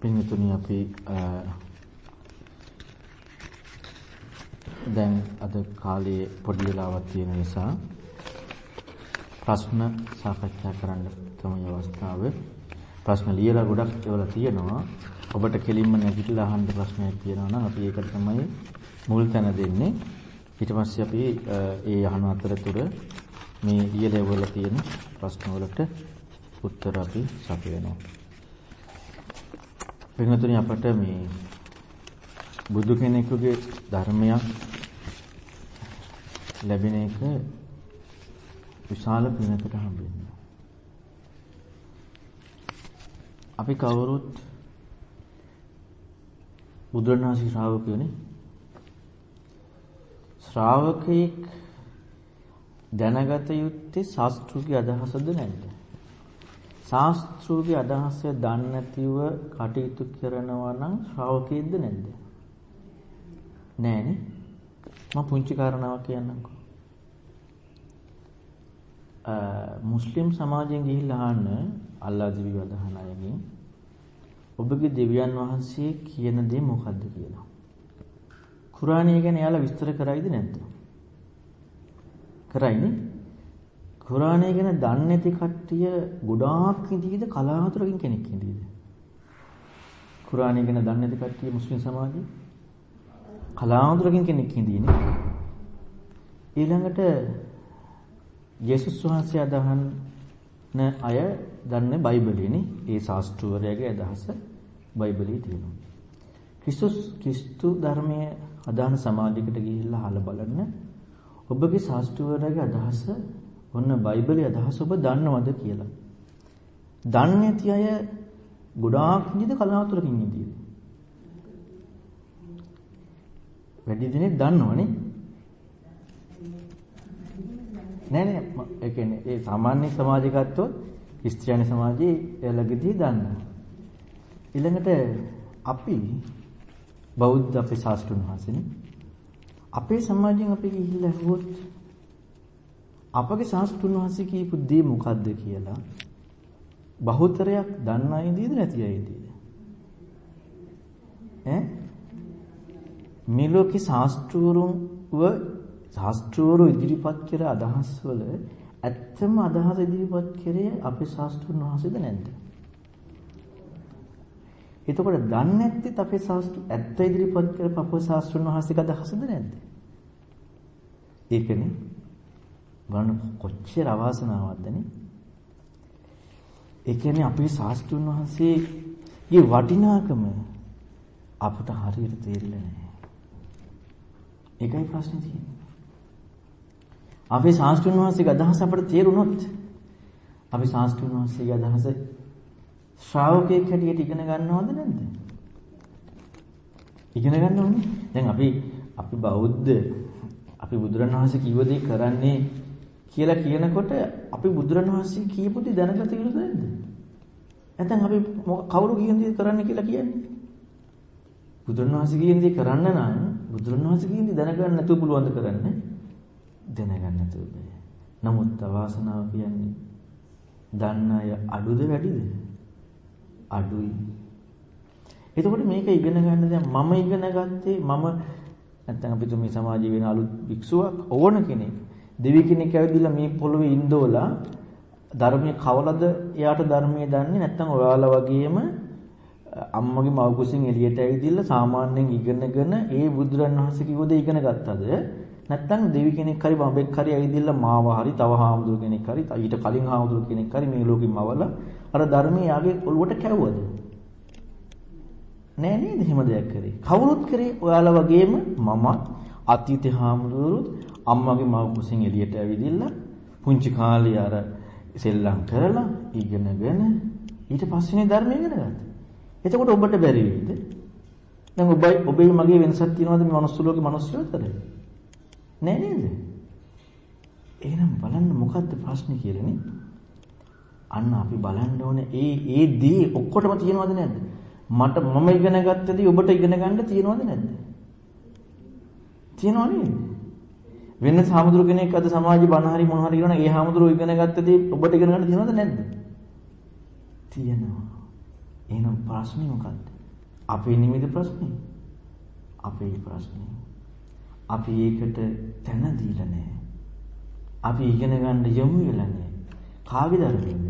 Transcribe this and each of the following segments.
පින්තුනි අපි දැන් අද කාලේ පොඩි වෙලාවක් තියෙන නිසා ප්‍රශ්න සාකච්ඡා කරන්න තමයි අවස්ථාව. ප්‍රශ්න ලියලා ගොඩක් ඒවලා තියෙනවා. ඔබට කෙලින්ම නැගිටලා අහන්න ප්‍රශ්නයක් තියෙනවා නම් අපි ඒකට තමයි මුල් තැන දෙන්නේ. ඊට පස්සේ අපි ඒ අහන අතරතුර මේ ලියලා ඒවලා තියෙන ප්‍රශ්න වලට උත්තර අපි සපයනවා. පින්වතුනි අපට මේ බුදු කෙනෙකුගේ ධර්මයක් ලැබෙන එක විශාල පිනකට හම්බෙනවා. අපි කවුරුත් බුදුරණාහි ශ්‍රාවකයෝනේ. ශ්‍රාවකෙක් දැනගත යුත්තේ ශාස්ත්‍රුගේ අදහසද නැද්ද? ශාස්ත්‍රූගේ අදහස දන්නේ නැතිව කටයුතු කරනවා නම් ශ්‍රාවකයෙක්ද නැද්ද? නෑනේ. මම පුංචි කාරණාවක් කියන්නම්කෝ. මුස්ලිම් සමාජයෙන් ගිහිල්ලා අහන්න අල්ලා දිවි වදහන අයගෙන් ඔබගේ දෙවියන් වහන්සේ කියන දේ මොකද්ද කියලා. කුරාණිය ගැන එයාලා විස්තර කරයිද නැද්ද? කරයිනේ. කුරාණය ගැන දන්නේ නැති කට්ටිය ගොඩාක් ඉඳීද කලාතුරකින් කෙනෙක් ඉඳීද? කුරාණය ගැන දන්නේ නැති කට්ටිය මුස්ලිම් සමාජයේ කලාතුරකින් කෙනෙක් ඉඳීනේ. ඊළඟට යේසුස් වහන්සේ අදහන අය දන්නේ බයිබලයේනේ. ඒ ශාස්ත්‍රවරයාගේ අදහස බයිබලයේ තියෙනවා. ක්‍රිස්තුස් ක්‍රිස්තු ධර්මයේ අදහන සමාජයකට ගිහිල්ලා අහලා බලන්න ඔබගේ ශාස්ත්‍රවරයාගේ අදහස ඔන්න බයිබලයේ අදහස ඔබ දන්නවද කියලා. දන්නේ නැති අය ගොඩාක් නිද කලාතුරකින් ඉඳී. වැඩි දිනෙක දන්නවනේ. නෑ නෑ ඒ කියන්නේ ඒ සාමාන්‍ය සමාජය ගත්තොත් ක්‍රිස්තියානි සමාජයේ එළගෙදී දන්නවා. ඊළඟට අපි බෞද්ධ අපේ ශාස්ත්‍රඥ වහන්සේනේ අපේ සමාජයෙන් අපි ගිහිල්ලා ඇහුවොත් අපගේ ශාස්ත්‍රුන් වහන්සේ කියපු දේ මොකද්ද කියලා බහුතරයක් දන්න අයදීද නැති අයදීද ඈ? මේ ලෝකේ ශාස්ත්‍රවරුන්ව ශාස්ත්‍රවරු ඉදිරිපත් කර අදහස් වල ඇත්තම අදහස ඉදිරිපත් කරේ අපේ ශාස්ත්‍රුන් වහන්සේද නැද්ද? එතකොට දන්නේ නැත්නම් අපේ ශාස්ත්‍ර ඇත්ත ඉදිරිපත් කරපු අපේ ශාස්ත්‍රුන් වහන්සේගේ අදහසද නැද්ද? ඒකනේ බලන්න කොච්චර අවාසනාවක්දනේ. ඒ කියන්නේ අපේ ශාස්ත්‍රුන් වහන්සේගේ වටිනාකම අපට හරියට තේරිලා නැහැ. ඒකයි ප්‍රශ්නේ තියෙන්නේ. අපේ ශාස්ත්‍රුන් වහන්සේගේ අදහස අපට තේරුණොත් අපි ශාස්ත්‍රුන් වහන්සේගේ අදහස ශ්‍රාවකයෙක් හැටියට ඉගෙන ගන්නවද නැද්ද? ඉගෙන ගන්න ඕනේ. දැන් අපි අපි බෞද්ධ අපි බුදුරණවහන්සේ කිව්ව දේ කරන්නේ කියලා කියනකොට අපි බුදුරණවහන්සේ කියපු දේ දැනගත යුතුද නැද්ද? නැත්නම් අපි කවුරු කියන දේ කරන්න කියලා කියන්නේ? බුදුරණවහන්සේ කියන දේ කරන්න නම් බුදුරණවහන්සේ කියන දේ දැනගන්න නැතුව පුළුවන් ද කරන්න? දැනගන්න නැතුව බෑ. නමුත් අවාසනාව කියන්නේ දන්න අය අඩුද වැඩිද? අඩුයි. එතකොට මේක ඉගෙන ගන්න දැන් මම ඉගෙන ගත්තේ මම නැත්නම් අපි තුමේ සමාජයේ වෙන අලුත් භික්ෂුවක් ඕන කෙනෙක් දෙවි කෙනෙක් ඇවිදලා මේ පොළවේ ඉඳෝලා ධර්මයේ කවලද එයාට ධර්මයේ දන්නේ නැත්නම් ඔයාලා වගේම අම්මගේ මව කුසින් එළියට ඇවිදilla සාමාන්‍යයෙන් ඉගෙනගෙන ඒ බුදුරන් වහන්සේ කිව්වද ඉගෙන ගත්තද? නැත්නම් දෙවි කෙනෙක් හරි බඹෙක් හරි ඇවිදilla මාව හරි තව හාමුදුර කෙනෙක් හරි ඊට කලින් හාමුදුර කෙනෙක් හරි මේ ලෝකෙම අවල අර ධර්මයේ යාගේ ඔළුවට කැවුවද? නෑ නේද? එහෙම දෙයක් කරේ. කවුරුත් කරේ? ඔයාලා වගේම මම අතීතේ හාමුදුරුවෝ අම්මගේ මව කුසින් එළියට ඇවිදින්න පුංචි කාලේ අර සෙල්ලම් කරලා ඉගෙනගෙන ඊට පස්සේනේ ධර්මය ඉගෙන ගත්තා. එතකොට ඔබට බැරි වෙයිද? දැන් ඔබයි ඔබේ මගේ වෙනසක් තියෙනවද මේ මනුස්ස ලෝකේ මිනිස්සු අතර? නෑ නේද? එහෙනම් බලන්න මොකද්ද ප්‍රශ්නේ කියලානේ. අන්න අපි බලන්න ඕනේ ඒ ඒ දේ ඔක්කොටම තියෙනවද නැද්ද? මට මම ඉගෙන ගත්තදී ඔබට ඉගෙන ගන්න තියෙනවද නැද්ද? තියෙනව නේද? වෙන සාමුදුරු කෙනෙක් අද සමාජේ බණ හරි මොන හරි කියනවා ඒ හාමුදුරුවෝ ඉගෙන ගත්තදී ඔබට ඉගෙන ගන්න තියෙනවද නැද්ද? තියෙනවා. එහෙනම් ප්‍රශ්නේ මොකද්ද? අපේ නිමිද ප්‍රශ්නේ. අපේ ප්‍රශ්නේ. අපි ඒකට තැන දීලා නැහැ. අපි ඉගෙන ගන්න යමු වෙලා නැහැ. කාගේ ධර්මයේද?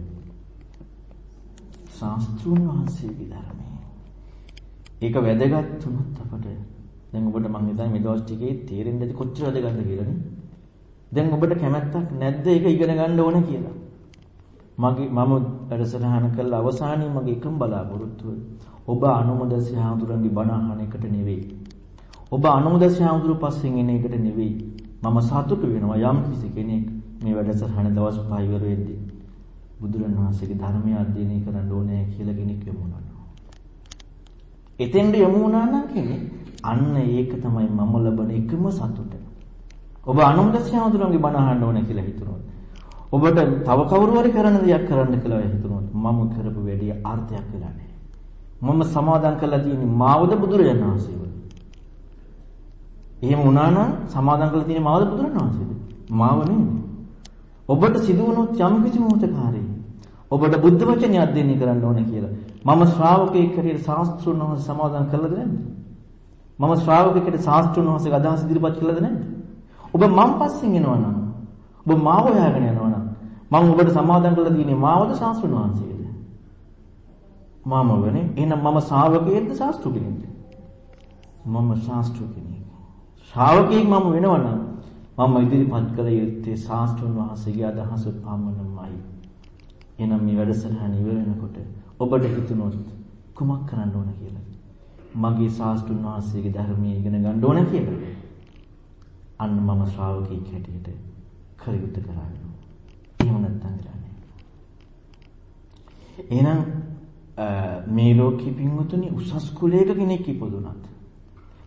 ශාස්ත්‍රුන් වහන්සේගේ ධර්මයේ. ඒක වැදගත් වුණොත් අපට දැන් ඔබට මම හිතන්නේ මේ දවස් ටිකේ තේරෙන්නේ නැති කොච්චර වැදගත්ද කියලා නේ. දැන් ඔබට කැමැත්තක් නැද්ද ඒක ඉගෙන ගන්න ඕන කියලා? මගේ මම වැඩසටහන කළ අවසානයේ මගේ එකම බලාපොරොත්තුව ඔබ අනුමදස්ස හාමුදුරන්ගේ බණ අහන එකට නෙවෙයි. ඔබ අනුමදස්ස හාමුදුරු පස්සෙන් එන එකට නෙවෙයි. මම සතුටු වෙනවා යම් කිසි කෙනෙක් මේ වැඩසටහන දවස් 5 ඉවර වෙද්දී බුදුරණවහන්සේගේ ධර්මය අධ්‍යයනය කරන්න ඕනේ කියලා කෙනෙක් යමු වුණා. එතෙන්ට යමු වුණා නම් කෙනෙක් අන්න ඒක තමයි මම ලබන එකම සතුට. ඔබ අනුමදස්ස හාමුදුරන්ගේ බණ අහන්න ඕනේ කියලා හිතනවා. ඔබට තව කවුරු හරි කරන දෙයක් කරන්න කියලා හිතනොත් මම කරපු වැඩේ අර්ථයක් වෙලා නැහැ. මම සමාදම් කරලා තියෙන්නේ මාවද බුදුරජාණන් වහන්සේව. එහෙම වුණා නම් සමාදම් කරලා තියෙන්නේ මාවද බුදුරජාණන් වහන්සේද? මාව නෙමෙයි. ඔබට සිදු වුණොත් යම් කිසි මොහොතකාරී ඔබට බුද්ධ වචනය අධ්‍යයනය කරන්න ඕනේ කියලා. මම ශ්‍රාවකයෙක් හැටියට ශාස්ත්‍රුන් වහන්සේ සමාදම් කළාද නැද්ද? මම ශ්‍රාවකයෙක්ට ශාස්ත්‍රුන් වහන්සේගේ අදහස් ඉදිරිපත් කළාද නැද්ද? ඔබ මම පස්සෙන් එනවා නම් ඔබ මාව හොයාගෙන යනවා නම් මම ඔබට සමාදම් කරලා තියෙන්නේ මාවද ශාස්ත්‍රුන් වහන්සේද? මාම වනේ. එහෙනම් මම ශ්‍රාවකයෙක්ද ශාස්ත්‍රු කෙනෙක්ද? මම ශාස්ත්‍රු කෙනෙක්. ශ්‍රාවකයෙක් මම වෙනවා නම් මම ඉදිරිපත් කළ යුත්තේ ශාස්ත්‍රුන් වහන්සේගේ අදහස පමණමයි. එහෙනම් මේ වැඩසටහන ඉවර වෙනකොට ඔබට හිතුනොත් කුමක් කරන්න ඕන කියලා. මගේ ශාස්ත්‍රුන් වහන්සේගේ ධර්මයේ ඉගෙන ගන්න ඕන කියලා. අන්න මම ශ්‍රාවකෙක් හැටියට කරියුත් කරන්නේ. එහෙම නැත්නම් කරන්නේ. එහෙනම් මේ ලෝකෙ පින්වතුනි උසස් කුලයක කෙනෙක් ඉපදුනත්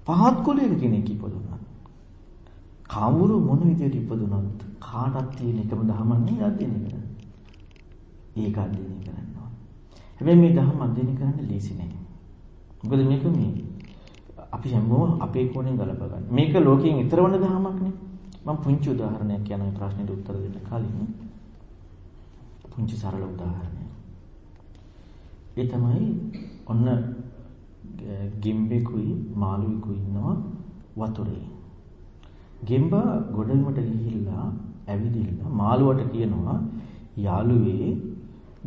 පහත් කුලයක කෙනෙක් ඉපදුනත් කවුරු මොන විදියට ඉපදුනත් කාටත් තියෙන එකම ධර්මයක් නේ අධ්‍යයනය කරන්නේ. ඒක අධ්‍යයනය කරන්න ඕනේ. හැබැයි මේ ධර්ම අධ්‍යයනය කරන්න ලීසි නෑ. මොකද මේක මේ අපි හැමෝම අපේ කෝණයෙන් ගලප ගන්න. මේක ලෝකයෙන් ඈතර වන ධර්මයක් නේ. මම පුංචි උදාහරණයක් කියන මේ ප්‍රශ්නෙට උත්තර දෙන්න කලින් පුංචි සරල උදාහරණයක්. ඒ තමයි ඔන්න ගෙම්බෙකුයි මාළුවෙකුයි ඉන්නවා වතුරේ. ගෙම්බා ගොඩබිමට ගිහිල්ලා ඇවිදින්න මාළුවට කියනවා යාළුවේ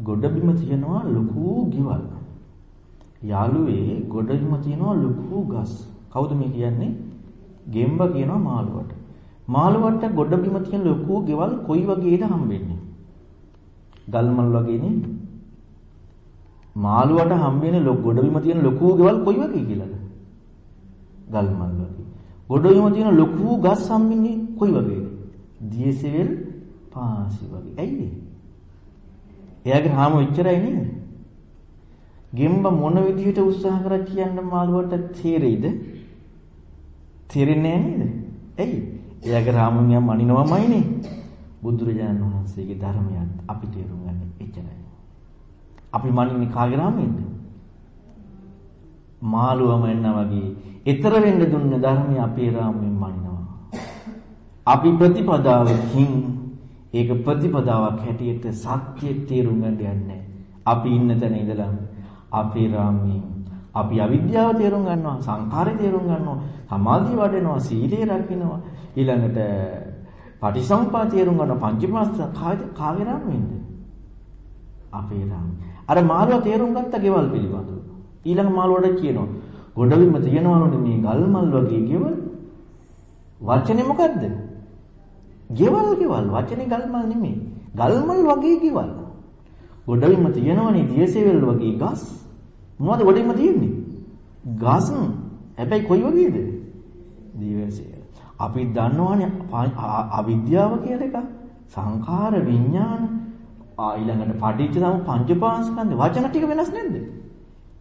ගොඩබිම තියනවා ලොකු ගෙවල්. යාළුවේ ගොඩබිම තියනවා ලොකු ගස්. කවුද මේ කියන්නේ? ගෙම්බා කියනවා මාළුවට. මාළුවට ගොඩබිම තියෙන ලොකු ගෙවල් කොයි වගේද හම්බෙන්නේ? ගල්මල් වගේ නේ. මාළුවට හම්බෙන්නේ ගොඩබිම තියෙන ලොකු ගෙවල් කොයි වගේ කියලාද? ගල්මල් වගේ. ගොඩබිම තියෙන ලොකු ගස් හම්බෙන්නේ කොයි වගේද? දියසෙල් පාසි වගේ. ඇයිද? එයාගේ හාම එච්චරයි නේද? ගෙම්බ මොන විදිහට උත්සාහ කරා කියන්න මාළුවට තේරෙයිද? තේරෙන්නේ නේද? ඇයි? එයාගේ රාමුණියම් අනිනවමයිනේ. බුදුරජාණන් වහන්සේගේ ධර්මයත් අපි තේරුම් ගන්න එච්චරයි. අපි මනින්නේ කාගේ රාමයෙන්ද? මාළුවම එන්න වගේ. ඊතර වෙන්න දුන්න ධර්මය අපේ රාමයෙන් මනිනවා. අපි ප්‍රතිපදාවකින් ඒක ප්‍රතිපදාවක් හැටියට සත්‍ය තේරුම් ගන්න යන්නේ. අපි ඉන්න තැන ඉඳලා අපේ රාමයෙන් අපි අවිද්‍යාව තේරුම් ගන්නවා, සංඛාරය තේරුම් ගන්නවා, සමාධිය වඩනවා, සීලය රකින්නවා, ඊළඟට පටිසම්පා තේරුම් ගන්න පංචමාස්ත කාගේ රාමයෙන්ද? අපේ රාම. අර මාළුවා තේරුම් ගත්ත ගෙවල් පිළිබඳව. ඊළඟ මාළුවාට කියනවා ගොඩබිම තියනවලුනේ මේ ගල්මල් වගේ ගෙවල්. වචනේ මොකද්ද? ගෙවල් ගෙවල් වචනේ ගල්මල් නෙමෙයි. ගල්මල් වගේ ගෙවල්. ගොඩබිම තියනවනේ දියසෙවල් වගේ ගස්. මොනවද ගොඩබිම තියෙන්නේ? ගස්. හැබැයි කොයි වගේද? දියසෙවල්. අපි දන්නවනේ අවිද්‍යාව කියලා එක. සංඛාර විඥාන ඊළඟට පටිච්ච සමුප්පාද පංචපාස්කන්ධ වචන ටික වෙනස් නැද්ද?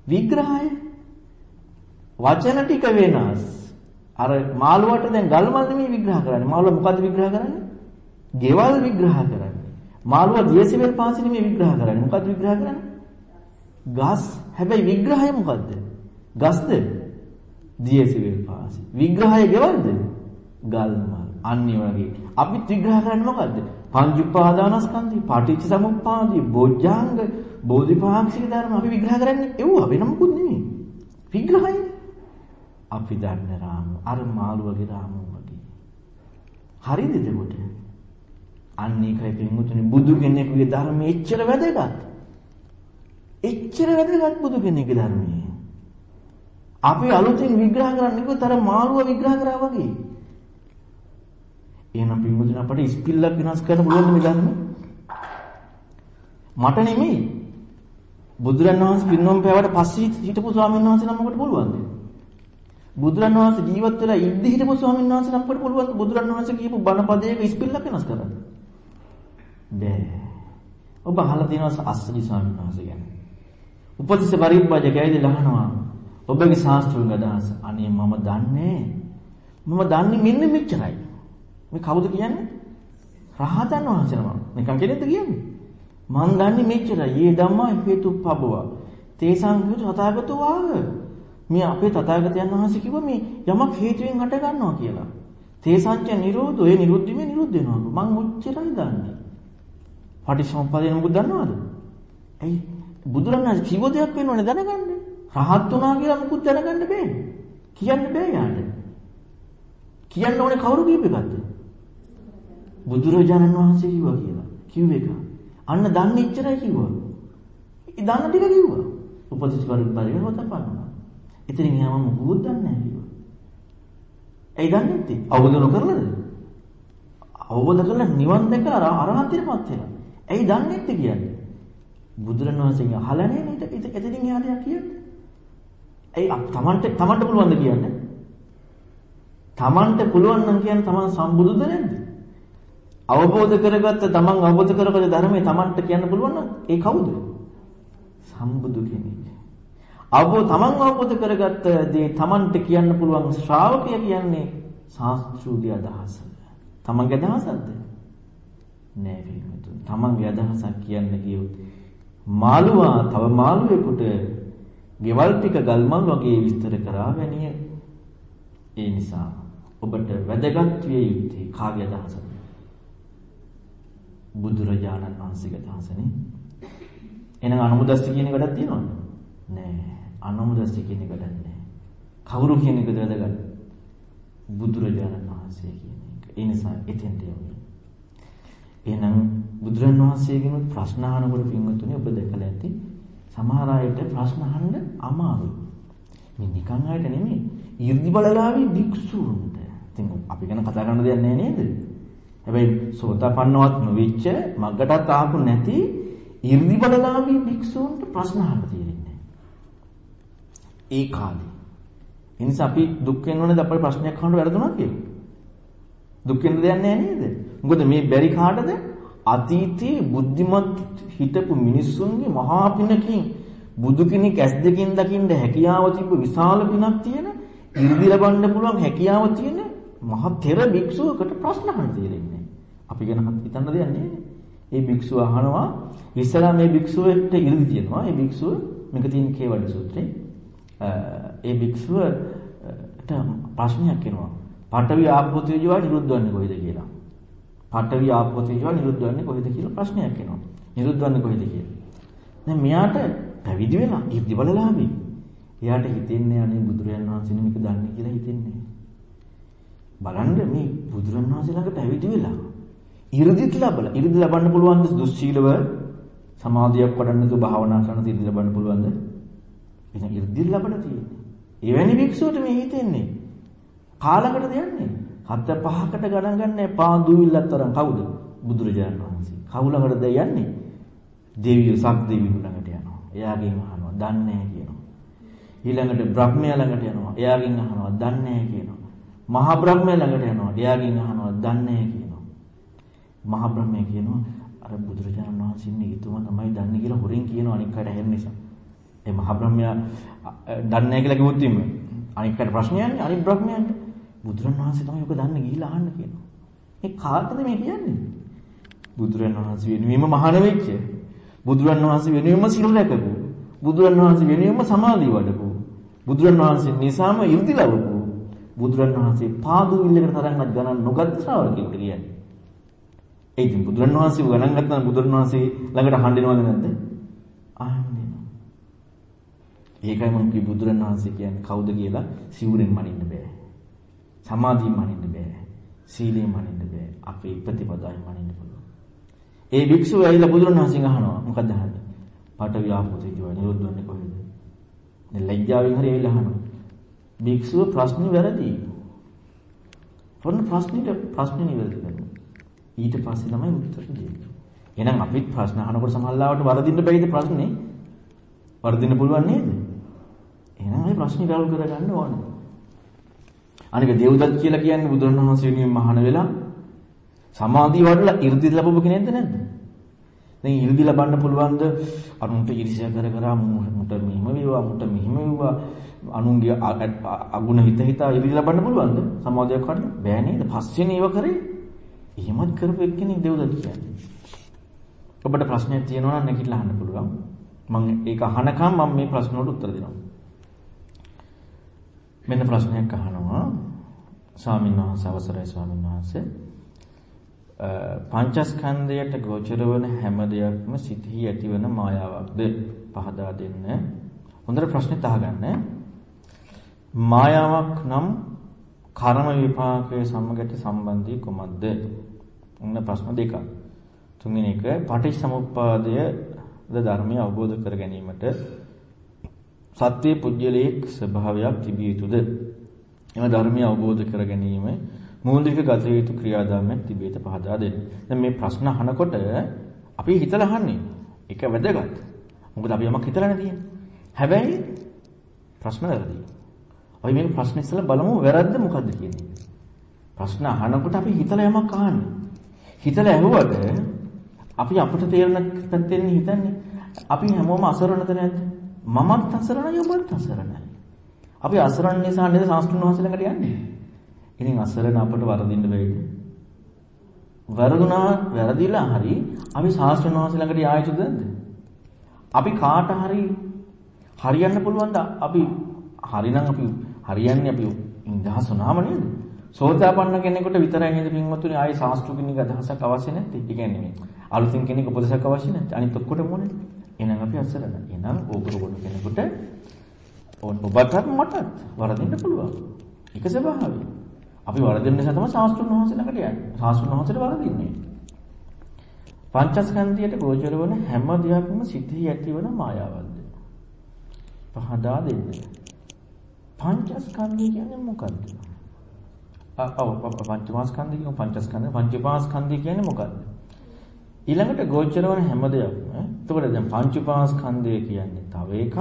විග්‍රහය වචන ටික වෙනස්. අර මාළුවට දැන් ගල්මල් නෙමෙයි විග්‍රහ කරන්නේ. මාළුව මොකද්ද විග්‍රහ කරන්නේ? ගෙවල් විග්‍රහ කරන්නේ. මාළුව දියසිවෙල් පාසි නෙමෙයි විග්‍රහ කරන්නේ. මොකද්ද විග්‍රහ කරන්නේ? ගස්. හැබැයි විග්‍රහය මොකද්ද? ගස්ද? දියසිවෙල් පාසි. විග්‍රහය ගෙවල්ද? ගල්මල්. අන්නේ වගේ. අපිත් විග්‍රහ කරන්නේ මොකද්ද? පංච උපාදානස්කන්ධي, පටිච්ච සමුප්පාදي, බොජ්ජාංග, බෝධිපාක්ෂික ධර්ම අපි විග්‍රහ කරන්නේ ඒවා වෙන මොකුත් නෙමෙයි. විග්‍රහයි. අපි දන්න රාමු අර මාළු වගේ රාමු වගේ. හරිද එතකොට? අන්න ඒකයි පින්වතුනි බුදු කෙනෙකුගේ ධර්මයේ එච්චර වැදගත්. එච්චර වැදගත් බුදු කෙනෙකුගේ ධර්මයේ. අපි අලුතෙන් විග්‍රහ කරන්නේ කිව්වොත් අර මාළුව විග්‍රහ කරා වගේ. එහෙනම් පින්වතුනි අපට ස්පිල්ලක් විනාශ කරන්න පුළුවන් මේ ධර්ම? මට නෙමෙයි. බුදුරන් වහන්සේ පින්නම් පෑවට පස්සේ හිටපු ස්වාමීන් වහන්සේ නමකට පුළුවන්ද? බුදුරන් වහන්සේ ජීවත් වෙලා ඉද්දි හිටපු ස්වාමීන් වහන්සේ නමකට පුළුවන්ද බුදුරන් වහන්සේ කියපු බණ පදයක ස්පිල්ලක් වෙනස් කරන්න? බෑ. ඔබ අහලා තියෙනවා අස්සජි ස්වාමීන් වහන්සේ ගැන. උපතිස්ස පරිබ්බජකයයිද ලහනවා. ඔබගේ ශාස්ත්‍රීය අදහස. අනේ මම දන්නේ. මම දන්නේ මෙන්න මෙච්චරයි. මේ කවුද කියන්නේ? රහතන් වහන්සේ නම. නිකන් කෙනෙක්ද කියන්නේ? මං දන්නේ මෙච්චරයි. යේ ධම්මා හේතුප්පබව. තේසං හේතු තථාගතෝ ආව. මේ අපේ තථාගතයන් වහන්සේ කිව්වා මේ යමක් හේතුවෙන් හට ගන්නවා කියලා. තේසංච නිරෝධෝ ඒ නිරුද්ධ වෙන්නේ නිරුද්ධ වෙනවා. මං ඔච්චරයි දන්නේ. පටිච්චසමුප්පාදේ මොකද දන්නවද? ඇයි බුදුරණන් කිව්ව දෙයක් වෙනවනේ දැනගන්න. රහත් වුණා කියලා මොකුත් දැනගන්න බෑ. කියන්න බෑ යාට. කියන්න ඕනේ කවුරු කියප එකක්ද? බුදුරජාණන් වහන්සේ කිව්වා කියලා. කිව්ව එක. අන්න දන්නේ ඉච්චරයි කිව්වා. ඒ දන්න ටික කිව්වා. උපතිස් පරිපරිය හොතපන්නවා. එතනින් යාම මොකුත් දන්නේ නැහැ කිව්වා. ඇයි දන්නේ නැත්තේ? අවබෝධ නොකරලාද? අවබෝධ කරලා නිවන් දැකලා අරහත්ත්වයටපත් වෙනවා. ඇයි දන්නේ නැත්තේ කියන්නේ? බුදුරණවහන්සේගෙන් අහලා නේ නේද? එතනින් එහා දෙයක් කියන්නේ. ඇයි තමන්ට තමන්ට පුළුවන්ද කියන්නේ? තමන්ට පුළුවන් නම් කියන්නේ තමන් සම්බුදුද නැද්ද? අවබෝධ කරගත්ත තමන් අවබෝධ කරගත්ත ධර්මයේ තමන්ට කියන්න පුළුවන් නම් ඒ කවුද? සම්බුදු කෙනෙක්. අවබෝධ තමන් අවබෝධ කරගත්ත දේ තමන්ට කියන්න පුළුවන් ශ්‍රාවකය කියන්නේ ශාස්ත්‍රූගේ අදහස. තමන්ගේ අදහසක්ද? නෑ පිටුතුන්. තමන්ගේ අදහසක් කියන්න ගියොත් මාළුවා තව මාළුවෙකුට ගෙවල් ටික ගල්මල් වගේ විස්තර කරා වැනිය. ඒ නිසා ඔබට වැදගත් විය යුත්තේ කාගේ අදහසද? බුදුරජාණන් වහන්සේගේ අදහසනේ. එහෙනම් අනුමුදස්ස කියන එකක් තියෙනවද? නෑ. අනුමුදස්ස කියන එකක් නෑ. කවුරු කියන එකද වැදගත්? බුදුරජාණන් වහන්සේ කියන එක. ඒ නිසා එතෙන්ට යමු. එහෙනම් බුදුරන් වහන්සේගෙන් ප්‍රශ්න අහනකොට පින්වතුනි ඔබ දැකලා ඇති සමහර අයට ප්‍රශ්න අහන්න අමාරුයි. මේ නිකන් අයට නෙමෙයි. 이르දි බලලාවේ භික්ෂූන්ට. ඉතින් අපි ගැන කතා කරන්න දෙයක් නැහැ නේද? හැබැයි සෝතාපන්නවත් නොවිච්ච මගටත් ආපු නැති 이르දි බලලාවේ භික්ෂූන්ට ප්‍රශ්න අහන්න තියෙන්නේ. ඒ කාලේ. ඒ නිසා අපි දුක් වෙනවනේ අපේ ප්‍රශ්නයක් අහන්න වැරදුනා කියලා. දුක් වෙන දෙයක් නැහැ නේද? මොකද මේ බැරි කාටද? අතීතයේ බුද්ධිමත් හිටපු මිනිස්සුන්ගේ මහා පිනකින් බුදු කෙනෙක් ඇස් දෙකින් දකින්න හැකියාව තිබ්බ විශාල පිනක් තියෙන ඉර්ධි ලබන්න පුළුවන් හැකියාව තියෙන මහ තෙර භික්ෂුවකට ප්‍රශ්න අහන්න තේරෙන්නේ. අපි ගැන හිතන්න දෙයක් නෑ. ඒ භික්ෂුව අහනවා ඉස්සලා මේ භික්ෂුවට ඉර්ධි තියෙනවා. ඒ භික්ෂුව මේක තියෙන කේවඩ සූත්‍රේ. ඒ භික්ෂුවට ප්‍රශ්නයක් එනවා. පඨවි ආපෝ තේජෝ නිරුද්ධ වන්නේ කොහෙද කියලා. පඨවි ආපෝ තේජෝ නිරුද්ධ වන්නේ කොහෙද කියලා ප්‍රශ්නයක් එනවා. නිරුද්ධ වන්නේ කොහෙද කියලා. දැන් මෙයාට පැවිදි වෙලා ඉර්ධි බලලාමි. එයාට හිතෙන්නේ අනේ බුදුරයන් වහන්සේ මේක දන්නේ කියලා හිතෙන්නේ. බලන්න මේ බුදුරන් වහන්සේ ළඟ පැවිදි වෙලා ඉර්ධිත් ලැබලා ඉර්ධි ලබන්න පුළුවන් දුස්සීලව සමාධියක් වඩන්න තු භාවනා කරන ඉර්ධි ලබන්න පුළුවන්ද? එහෙනම් ඉර්ධි ලැබලා තියෙන්නේ. එවැනි භික්ෂුවට මේ හිතෙන්නේ කාලකටද යන්නේ? හත පහකට ගණන් ගන්න පා දුවිල්ලක් තරම් කවුද? බුදුරජාණන් වහන්සේ. කවු ළඟටද යන්නේ? දෙවියෝ සක් දෙවියෝ ළඟට යනවා. එයාගෙන් අහනවා. දන්නේ නැහැ කියනවා. ඊළඟට බ්‍රහ්මයා ළඟට යනවා. එයාගෙන් අහනවා. දන්නේ නැහැ කියනවා. මහා බ්‍රහ්මයා ළඟට යනවා. එයාගෙන් අහනවා. දන්නේ නැහැ කියනවා. මහා බ්‍රහ්මයා කියනවා අර බුදුරජාණන් වහන්සේ ඉන්නේ ඊතුමා තමයි දන්නේ කියලා හොරෙන් කියනවා අනික් අයට ඇහෙන නිසා. ඒ මහා බ්‍රහ්මයා දන්නේ නැහැ කියලා කිව්වොත් ඉන්නේ. අනික් අයට ප්‍රශ්නයන්නේ අනිත් බ්‍රහ්මයන්ට. බුදුරණවහන්සේ තමයි ඔක දන්නේ ගිහිල්ලා අහන්න කියනවා. මේ කාටද මේ කියන්නේ? බුදුරණවහන්සේ වෙනුවෙන්ම මහාන වෙච්ච. බුදුරණවහන්සේ වෙනුවෙන්ම සිල් රැකපු. බුදුරණවහන්සේ වෙනුවෙන්ම සමාධිය වඩපු. බුදුරණවහන්සේ නිසාම 이르දි ලැබපු. බුදුරණවහන්සේ පාදු විල්ලකට තරම්වත් ගණන් නොගත් ශ්‍රාවකයෙකුට කියන්නේ. ඒ ඉතින් බුදුරණවහන්සේ ගණන් ගත්තා බුදුරණවහන්සේ ළඟට අහන්නේවද නැද්ද? අහන්නේ. ඒකයි මම කිව්ව බුදුරණවහන්සේ කියන්නේ කවුද කියලා සිවුරෙන් මනින්න බෑ. සමාධියෙන් මනින්න බෑ. සීලයෙන් මනින්න බෑ. අපේ ප්‍රතිපදාවෙන් මනින්න පුළුවන්. ඒ භික්ෂුව ඇවිල්ලා බුදුරණවහන්සේගෙන් අහනවා මොකද්ද අහන්නේ? පාට ව්‍යාපෘත ජීව නිරෝධ වෙන්නේ කොහෙද? දැන් ලැජ්ජාවෙන් හරි ඇවිල්ලා අහනවා. භික්ෂුව ප්‍රශ්නේ වැරදි. පොන්න ප්‍රශ්නෙට ප්‍රශ්නේ නිවැරදි කරනවා. ඊට පස්සේ තමයි උත්තර දෙන්නේ. එහෙනම් අපිත් ප්‍රශ්න අහනකොට සමහරවිට වරදින්න බැයිද ප්‍රශ්නේ? වරදින්න පුළුවන් නේද? එහෙනම් මේ ප්‍රශ්නේ ගල් කරගන්න ඕනේ. අනික දේවදත් කියලා කියන්නේ බුදුරණවහන්සේ වෙනුවෙන් මහාන වෙලා සමාධිය වඩලා 이르දි ලැබුව කෙනෙක්ද නැද්ද? දැන් 이르දි ලබන්න පුළුවන්ද? අනුන්ට ඊර්ෂ්‍යා කර කර මුට මෙහිම වේවා මුට මෙහිම වේවා අනුන්ගේ අගුණ හිත හිතා 이르දි ලබන්න පුළුවන්ද? සමාධියක් වඩන්න බෑ නේද? පස්වෙනි ඒව කරේ. එහෙමත් කරපු එක්කෙනෙක් දේවදත් කියන්නේ. ඔබට ප්‍රශ්නයක් තියෙනවා නම් නැගිටලා අහන්න පුළුවන්. මම ඒක අහනකම් මම මේ ප්‍රශ්න වලට උත්තර දෙනවා. මෙන්න ප්‍රශ්නයක් අහනවා. ස්වාමීන් වහන්සේ අවසරයි ස්වාමීන් වහන්සේ. පංචස්කන්ධයට ගෝචර වන හැම දෙයක්ම සිතෙහි ඇතිවන මායාවක්ද පහදා දෙන්න. හොඳට ප්‍රශ්නේ අහගන්න. මායාවක් නම් කර්ම විපාකයේ සමගට සම්බන්ධී කුමක්ද? උන්න ප්‍රශ්න දෙකක්. තුන්වෙනි එක පටිච්චසමුප්පාදය ධර්මය අවබෝධ කර ගැනීමට සත්‍ය පුජ්‍යලේක් ස්වභාවයක් තිබිය යුතුද? එම ධර්මය අවබෝධ කර ගැනීම මූලික ගත යුතු ක්‍රියාදාමයක් තිබේට පහදා දෙන්න. දැන් මේ ප්‍රශ්න අහනකොට අපි හිතලා අහන්නේ. ඒක වැදගත්. මොකද අපි යමක් හිතලානේ තියෙන්නේ. හැබැයි ප්‍රශ්න වැරදි. අපි මේ ප්‍රශ්න ඉස්සෙල්ලා බලමු වැරද්ද මොකද්ද කියන එක. ප්‍රශ්න අහනකොට අපි හිතලා යමක් අහන්නේ. හිතලා ඇහුවට අපි අපිට තේරෙන පැත්තෙන් හිතන්නේ. අපි හැමෝම අසරණද නැද්ද? මමත් අසරණයි ඔබත් අසරණයි. අපි අසරණ නිසා නේද සාස්ත්‍රුණ වහන්සේලකට යන්නේ. ඉතින් අසරණ අපට වරදින්න බැයිද? වරදුනා වැරදිලා හරි අපි සාස්ත්‍රුණ වහන්සේ ළඟට යායුතුද නැද්ද? අපි කාට හරි හරියන්න පුළුවන්ද? අපි හරිනම් අපි හරියන්නේ අපි නිදහස් වුණාම නේද? සෝතාපන්න කෙනෙකුට විතරයි නේද පින්වතුනි ආයේ සාස්ත්‍රුකිනික අදහසක් අවශ්‍ය නැත්තේ. ඒ කියන්නේ මේ අලුතින් කෙනෙක් උපදේශයක් අවශ්‍ය නැත්තේ. අනිත් ඔක්කොටම ඕනේ. එහෙනම් අපි අසරණ. එහෙනම් ඕකර කොට කෙනෙකුට ඔබටත් මටත් වරදින්න පුළුවන්. ඒක ස්වභාවය. අපි වරදින්න නිසා තමයි සාස්ත්‍රුන් වහන්සේ ළඟට යන්නේ. සාස්ත්‍රුන් වහන්සේට වරදින්නේ. පංචස්කන්ධයට ගෝචර වන හැම දෙයක්ම සිතෙහි ඇතිවන මායාවක්ද? පහදා දෙන්න. පංචස්කන්ධය කියන්නේ මොකක්ද? ඔව් පංචමාස්කන්ධය කියන්නේ පංචස්කන්ධය පංචපාස්කන්ධය කියන්නේ මොකක්ද? ඊළඟට ගෝචර වන හැම දෙයක්ම එතකොට දැන් පංචපාස්කන්ධය කියන්නේ තව එකක්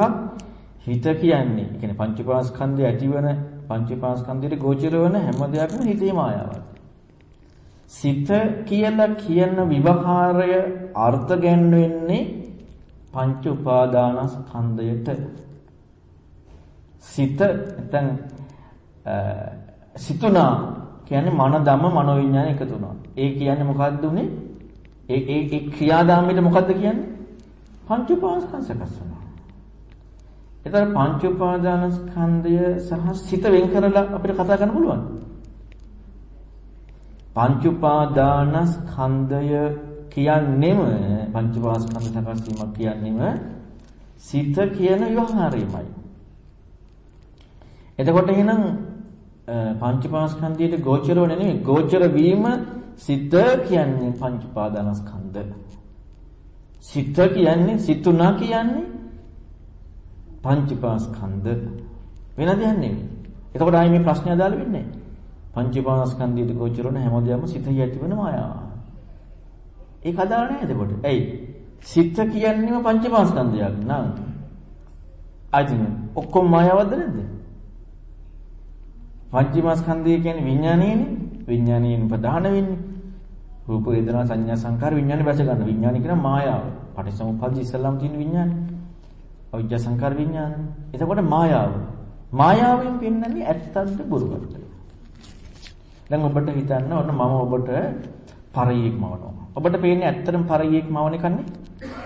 හිත කියන්නේ ඒ කියන්නේ පංචපාස්කන්ධය ඇතිවන පංචපාස්කන්ධයට ගෝචර වන හැම දෙයක්ම හිතේ මායාවක්. සිත කියලා කියන විවහාරය අර්ථ ගැන්වෙන්නේ පංච උපාදානස්කන්ධයට සිත නැත්නම් සිතුනා කියන්නේ මන ධම්ම මනෝවිඤ්ඤාණ එකතු වුණා. ඒ කියන්නේ මොකද්ද උනේ? ඒ ඒ ඒ ක්‍රියාදාමයට මොකද්ද කියන්නේ? පංච උපාදානස්කන්ධ සකස් වෙනවා. එතන පංච උපාදානස්කන්ධය සහ සිත වෙන් කරලා අපිට කතා කරන්න පුළුවන්. පංච උපාදානස්කන්ධය කියන්නේම පංච උපාදානස්කන්ධ සකස් වීමක් කියන්නේම සිත කියන ව්‍යවහාරයමයි. එතකොට එහෙනම් පංචපාස්කන්ධයට ගෝචරව නෙමෙයි ගෝචර වීම සිත කියන්නේ පංච උපාදානස්කන්ධ. සිත කියන්නේ සිතුණා කියන්නේ පංචපාස්කන්ධ වෙන දෙයක් නෙමෙයි. එතකොට ආයේ මේ ප්‍රශ්නේ අදාළ වෙන්නේ නැහැ. පංචපාස්කන්ධයට ගෝචර වන හැමදේම සිතයි ඇතිවන මායාව. ඒක අදාළ නැහැ එතකොට. ඇයි? සිත කියන්නේම පංචපාස්කන්ධයක් නං. ආයිතින් ඔක්කොම මායාවක්ද නැද්ද? පංචමාස්කන්ධය කියන්නේ විඥානයනේ. විඥානයෙන් ප්‍රධාන වෙන්නේ. රූප වේදනා සංඥා සංකාර විඥානේ බැස ගන්න. විඥානය කියන මායාව. පටිච්චසමුප්පාද ඉස්සල්ලාම තියෙන විඥානේ. අවිජ්ජා සංකාර විඥාන. එතකොට මායාව. මායාවෙන් පෙන්වන්නේ ඇත්තක්ද බොරුවක්ද? දැන් ඔබට හිතන්න ඕන මම ඔබට පරියෙක් මවනවා. ඔබට පේන්නේ ඇත්තටම පරියෙක් මවන එකන්නේ.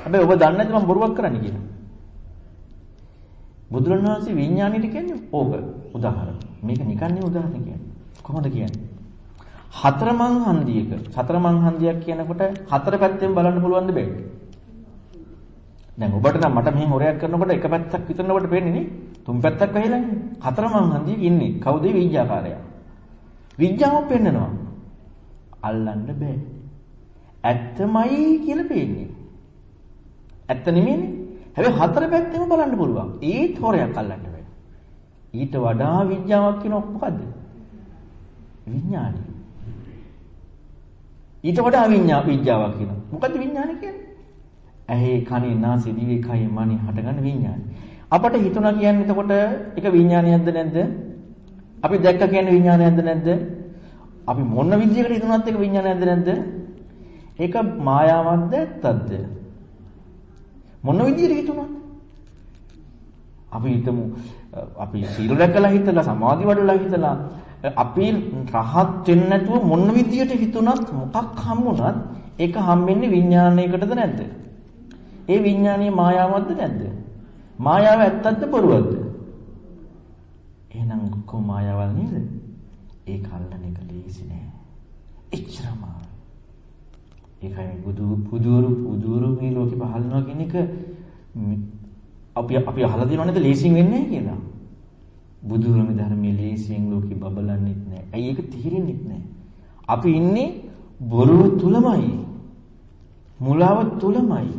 හැබැයි ඔබ දන්නේ නැද්ද මම බොරුවක් කරන්නේ කියලා? බුදුරණවහන්සේ විඥාණයට කියන්නේ ඕක උදාහරණ. මේක නිකන් නේ උදාහරණ කියන්නේ. කොහොමද කියන්නේ? හතර මං හන්දියක සතර මං හන්දියක් කියනකොට හතර පැත්තෙන් බලන්න පුළුවන්ද බෑ? දැන් ඔබට නම් මට මෙහෙම හොරයක් කරනකොට එක පැත්තක් විතරනකොට පේන්නේ නේ. තුන් පැත්තක් වෙහිලානේ. හතර මං හන්දියක ඉන්නේ. කවුද විඤ්ඤාකාරයා? විඤ්ඤාව පෙන්නනවා. අල්ලන්න බෑ. ඇත්තමයි කියලා පේන්නේ. ඇත්ත නෙමෙයිනේ. හැබැයි හතර පැත්තෙම බලන්න පුළුවන්. ඒත් හොරයක් අල්ලන්න බෑ. ඊට වඩා විඥාවක් කියනොත් මොකද්ද? විඥානි. ඊට වඩා විඥා විඥාවක් කියනවා. මොකද්ද විඥානි කියන්නේ? ඇහි කනේ නාසය දිවේ කය මනේ හටගන්න විඥානි. අපට හිතුණා කියන්නේ එතකොට ඒක විඥානියක්ද නැද්ද? අපි දැක්ක කියන්නේ විඥානයක්ද නැද්ද? අපි මොන විදියකට හිතුණත් ඒක විඥානයක්ද නැද්ද? ඒක මායාවක්ද ඇත්තක්ද? මොන විදියට හිතුණත් අපි හිතමු අපි සීල රැකලා හිතලා සමාධි වඩලා හිතලා අපි රහත් වෙන්නේ නැතුව මොන විදියට හිතුණත් මොකක් හම්බුණත් ඒක හම්බෙන්නේ විඥානයකටද නැද්ද? ඒ විඥානීය මායාවක්ද නැද්ද? මායාව ඇත්තක්ද බොරුවක්ද? එහෙනම් කො මායාවල් නේද? ඒක අල්ලන එක ලේසි නෑ. එච්චරම. ඒකයි බුදු පුදුරු පුදුරු මේ ලෝකේ පහළනවා කියන එක අපි අපි අහලා තියෙනව නේද ලේසියෙන් වෙන්නේ කියලා. බුදුරම ධර්මයේ ලේසියෙන් ලෝකෙ බබලන්නෙත් නෑ. ඇයි ඒක තේරෙන්නෙත් නෑ. අපි ඉන්නේ බොරුව තුලමයි. මුලාව තුලමයි.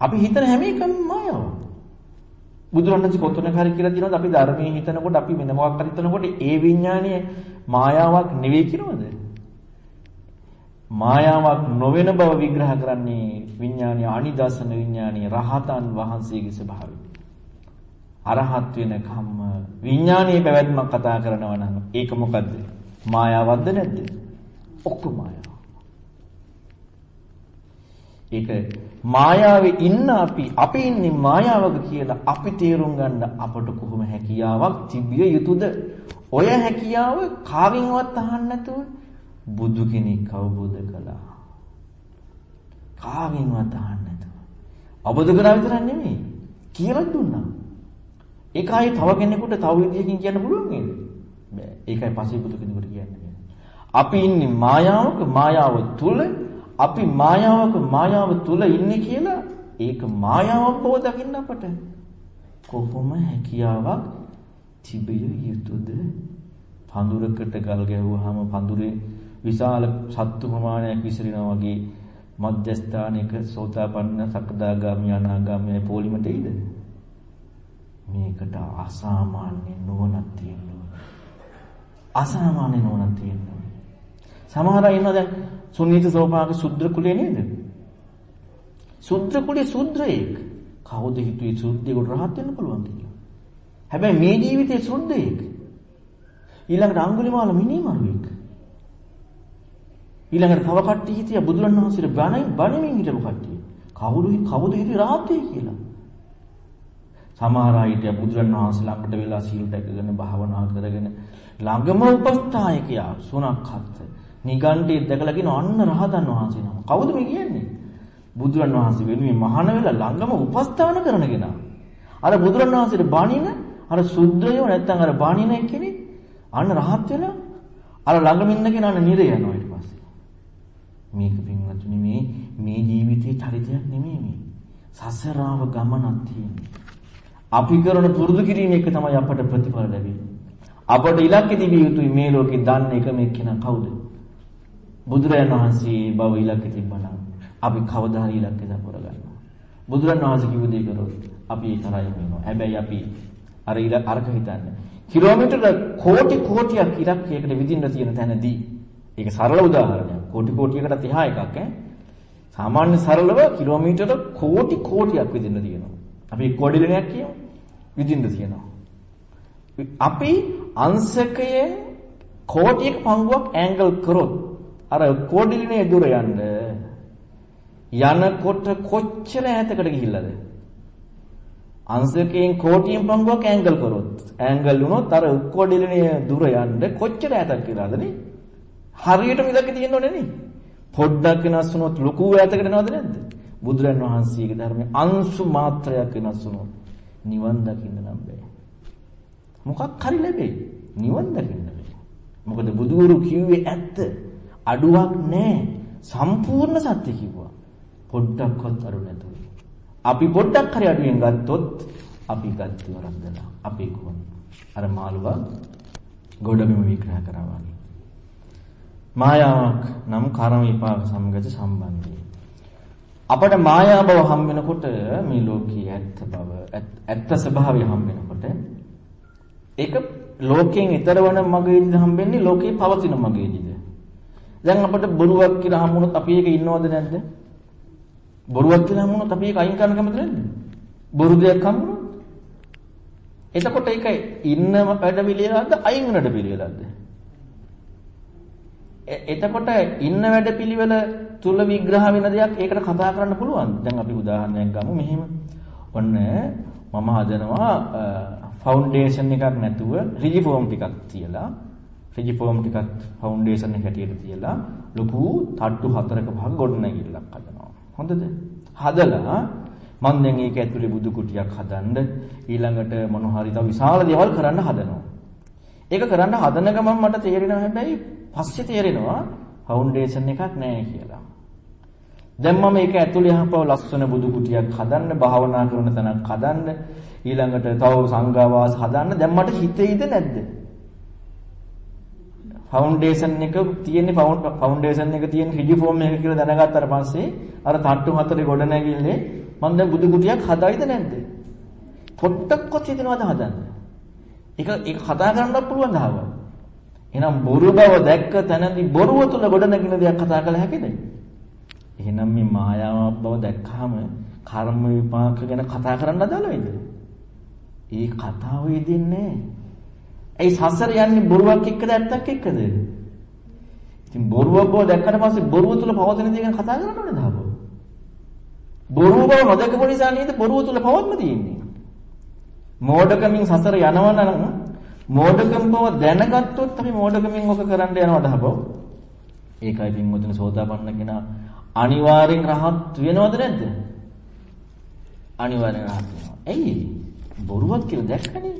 අපි හිතන හැම එකම මායාව. බුදුරණන්සේ කොතනක හරි කියලා දිනවද අපි ධර්මයේ හිතනකොට අපි වෙන මොකක් හරි හිතනකොට ඒ විඥානීය මායාවක් නෙවෙයි කියනවද? මායාවක් නොවන බව විග්‍රහ කරන්නේ විඥානීය අනිදසන විඥානීය රහතන් වහන්සේගේ ස්වභාවය. අරහත් වෙනකම්ම විඥානීය පැවැත්මක් කතා කරනවා නම් ඒක මොකද්ද? මායාවක්ද නැද්ද? ඔක්කොම මායාව. ඒක මායාවේ ඉන්න අපි අපි ඉන්නේ මායාවක කියලා අපි තේරුම් ගන්න අපට කොහොම හැකියාවක් තිබිය යුතුද? ඔය හැකියාව කාගෙන්වත් අහන්න නැතුව බුදු කෙනෙක් අවබෝධ කළා. කාගෙන්වත් අහන්න නැතුව. අවබෝධ කරා විතරක් නෙමෙයි කියලා දුන්නා. ඒකයි තව කෙනෙකුට තව විදියකින් කියන්න පුළුවන් නේද? බෑ. ඒකයි පස්සේ බුදු කෙනෙකුට කියන්නේ. අපි ඉන්නේ මායාවක මායාව තුල අපි මායාවක මායාව තුල ඉන්නේ කියලා ඒක මායාවක් බව දකින්න අපට කොහොම හැකියාවක් තිබිය යුතුද? පඳුරකට ගල් ගැහුවාම පඳුරේ විශාල සත්තු ප්‍රමාණයක් විසිරෙනවා වගේ මධ්‍යස්ථානයක සෝතාපන්න සකදාගාමී අනාගාමී පොලිමට එයිද? මේකට අසාමාන්‍ය නුවණක් තියෙනවා. අසාමාන්‍ය නුවණක් තියෙනවා. සමහර අය ඉන්නවා දැන් සුනීත සෝපාක සුද්ධ කුලේ නේද? සුද්ධ කුලේ සුද්ධයෙක්. කවුද හිතුවේ සුද්ධයෙකුට රහත් වෙන්න පුළුවන් කියලා? හැබැයි මේ ජීවිතේ සුද්ධයෙක්. ඊළඟට අඟුලිමාල මිනිමරුවෙක්. ඊළඟට තව කට්ටිය හිටියා බුදුරණවහන්සේට බණ බණමින් හිටපු කට්ටිය. කවුරු කවුද හිතුවේ රහත් වෙයි කියලා? සමහර අය හිටියා බුදුරණවහන්සේ ළඟට වෙලා සීල් රැකගෙන භාවනා කරගෙන ළඟම උපස්ථායකයා සුණක් හත් නිගණ්ඨය දැකලා කියන අන්න රහතන් වහන්සේ නම. කවුද මේ කියන්නේ? බුදුරණවහන්සේ වෙනුවෙන් මහාන වෙලා ළඟම උපස්ථාන කරන කෙනා. අර බුදුරණවහන්සේට බණින අර සුද්ධයෝ නැත්තම් අර බණින කෙනෙක් අන්න රහත් වෙලා අර ළඟම ඉන්න කෙනා නිරය යනවා ඊට පස්සේ. මේක පින්වත්නි මේ මේ ජීවිතේ චරිතයක් නෙමෙයි මේ. සසරාව ගමනක් තියෙන්නේ. අපි කරන පුරුදු කිරීම එක තමයි අපට ප්‍රතිඵල ලැබෙන්නේ. අපට ඉලක්කෙ තිබිය යුතුයි මේ ලෝකේ දන්න එකම එක්කෙනා කවුද? බුදුරජාණන් වහන්සේ බව ඉලක්කෙ තිබ්බනම් අපි කවදා හරි ඉලක්කෙ දක්වර ගන්නවා. බුදුරජාණන් වහන්සේ කිව්ව දේ කරොත් අපි ඒ තරයි වෙනවා. හැබැයි අපි අර ඉල අරක හිතන්නේ. කිලෝමීටර කෝටි කෝටියක් ඉලක්කයකට විදින්න තියෙන තැනදී ඒක සරල උදාහරණයක්. කෝටි කෝටියකට 30 එකක් ඈ. සාමාන්‍ය සරලව කිලෝමීටර කෝටි කෝටියක් විදින්න තියෙනවා. අපි කොඩිලනයක් කියමු. විදින්න තියෙනවා. අපි අංශකයෙන් කෝටියක පංගුවක් ඇන්ගල් කරොත් අර කෝඩිලිනේ දුර යන්න යනකොට කොච්චර ඈතකට ගිහිල්ලාද? අංශකයෙන් කෝටියෙන් පංගුවක් ඇන්ගල් කරොත් ඇන්ගල් වුණොත් අර කෝඩිලිනේ දුර යන්න කොච්චර ඈතක් කියලාද නේ? හරියටම ඉදක තියෙන්න ඕනේ නේ. පොඩ්ඩක් වෙනස් වුණොත් ලොකු ඈතකට යනවද නැද්ද? බුදුරන් වහන්සේගේ ධර්මයේ අංශු මාත්‍රයක් වෙනස් වුණොත් නිවන් දකින්න නම් බෑ. මොකක් හරි ලැබෙයි. නිවන් දකින්න බෑ. මොකද බුදුවරු කිව්වේ ඇත්ත. අඩුවක් නැහැ. සම්පූර්ණ සත්‍ය කිව්වා. පොඩ්ඩක්වත් අඩු නැතුව. අපි පොඩ්ඩක් හරි අඩුවෙන් ගත්තොත් අපි ගත්තේ වරද්දලා. අපි කොහොමද? අර මාළුවා ගොඩබිම විග්‍රහ කරා වගේ. මායාවක් නම් කර්ම විපාක සමගත සම්බන්ධය. අපට මායා බව හම් වෙනකොට මේ ලෝකයේ ඇත්ත බව ඇත්ත ස්වභාවය හම් වෙනකොට ඒක ලෝකයෙන් ඈතර වන මගේදීද හම්බෙන්නේ ලෝකේ පවතින මගේදීද? දැන් අපිට බොරුවක් කියලා හම්බුනොත් අපි ඒක ඉන්නවද නැද්ද? බොරුවක් කියලා හම්බුනොත් අපි ඒක අයින් කරන්න කැමති නැද්ද? බොරු දෙයක් හම්බුනොත් එතකොට ඒක ඉන්න වැඩ පිළිවෙලක්ද අයින් වෙන වැඩ පිළිවෙලක්ද? එතකොට ඉන්න වැඩ පිළිවෙල තුල විග්‍රහ වෙන දෙයක් ඒකට කතා කරන්න පුළුවන්. දැන් අපි උදාහරණයක් ගමු මෙහෙම. ඔන්න මම හදනවා ෆවුන්ඩේෂන් එකක් නැතුව රිජි ෆෝම් ටිකක් තියලා රිජි ෆෝම් ටිකක් ෆවුන්ඩේෂන් එක හැටියට තියලා ලොකු තට්ටු හතරක පහක් ගොඩනැගිල්ලක් හදනවා. හොඳද? හදලා මම දැන් ඒක ඇතුලේ බුදු කුටියක් හදන්න ඊළඟට මොන හරි තව විශාල දේවල් කරන්න හදනවා. ඒක කරන්න හදන ගමන් මට තේරෙනවා හැබැයි පස්සේ තේරෙනවා ෆවුන්ඩේෂන් එකක් නැහැ කියලා. දැන් මම ඒක ඇතුලේ යහපව ලස්සන බුදු කුටියක් හදන්න භාවනා කරන තැනක් හදන්න ඊළඟට තව සංඝාවාස හදන්න දැන් මට හිතෙයිද නැද්ද? ෆවුන්ඩේෂන් එක තියෙන්නේ ෆවුන්ඩේෂන් එක තියෙන රිජි ෆෝම් එක කියලා දැනගත්තාට පස්සේ අර තට්ටු හතරේ ගොඩ නැගිල්ලේ මම දැන් බුදු කුටියක් හදායිද නැද්ද? පොට්ටක්වත් හිතනවද හදන්න? ඒක ඒක කතා කරන්නත් පුළුවන් දහව. එහෙනම් බොරු බව දැක්ක තැනදී බොරුව තුල ගොඩ නැගින දෙයක් කතා කළ හැකිද? එහෙනම් මේ මායාවක් බව දැක්කහම කර්ම විපාක ගැන කතා කරන්න අදාළයිද? ඒ කතාව යෙදෙන්නේ ඇයි සසර යන්නේ බොරුවක් එක්කද ඇත්තක් එක්කද? ඉතින් බොරුව බව දැක්කට පස්සේ බොරුව තුල පවතින දේ ගැන කතා කරන්න ඕනේ දාපො. බොරුව බව නොදකපු නිසා නේද බොරුව තුල පවත්ම තියෙන්නේ. මෝඩකමින් සසර යනවනම් මෝඩකම් බව දැනගත්තොත් අපි මෝඩකමින් ඔක කරන්න යනවද හබෝ? ඒකයි පින්වතුනි සෝදාපන්න කෙනා අනිවාර්යෙන් රහත් වෙනවද නැද්ද? අනිවාර්යෙන් රහත් වෙනවා. ඇයි? බොරුවක් කියලා දැක්කනේ.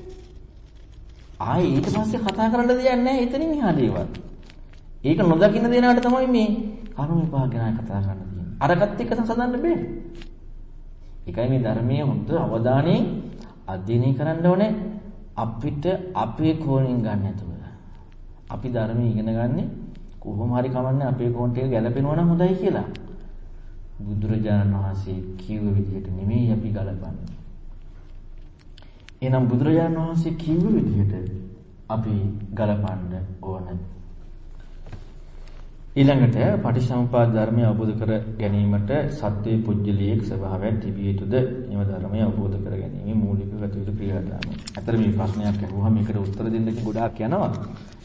ආයේ ඊට පස්සේ කතා කරන්න දෙයක් නැහැ එතනින් එහා දේවල්. ඒක නොදකින්න දෙනාට තමයි මේ කර්ම විපාක ගැන කතා කරන්න තියෙන්නේ. අරකට එක්ක සඳහන් බෑ. ඒකයි මේ ධර්මයේ හොඳ අවධානයෙන් අධ්‍යයනය කරන්න ඕනේ අපිට අපේ කෝණයෙන් ගන්න නැතුව. අපි ධර්මයේ ඉගෙන ගන්නේ කොහොම හරි කමන්නේ අපේ කෝණට ගැලපෙනවා නම් හොඳයි කියලා. බුදුරජාණන් වහන්සේ කිව්ව විදිහට නෙමෙයි අපි ගලපන්නේ. එහෙනම් බුදුරජාණන් වහන්සේ කිව්ව විදිහට අපි ගලපන්න ඕන. ඊළඟට පටිච්චසමුපාද ධර්මය අවබෝධ කර ගැනීමට සත්වයේ පුජ්‍යලියෙක් ස්වභාවයක් තිබිය යුතුද? එම ධර්මය අවබෝධ කර ගැනීම මූලික ගත යුතු ක්‍රියාදාම. අතර මේ ප්‍රශ්නයක් අහුවහම මේකට උත්තර දෙන්න ගොඩාක් යනවා.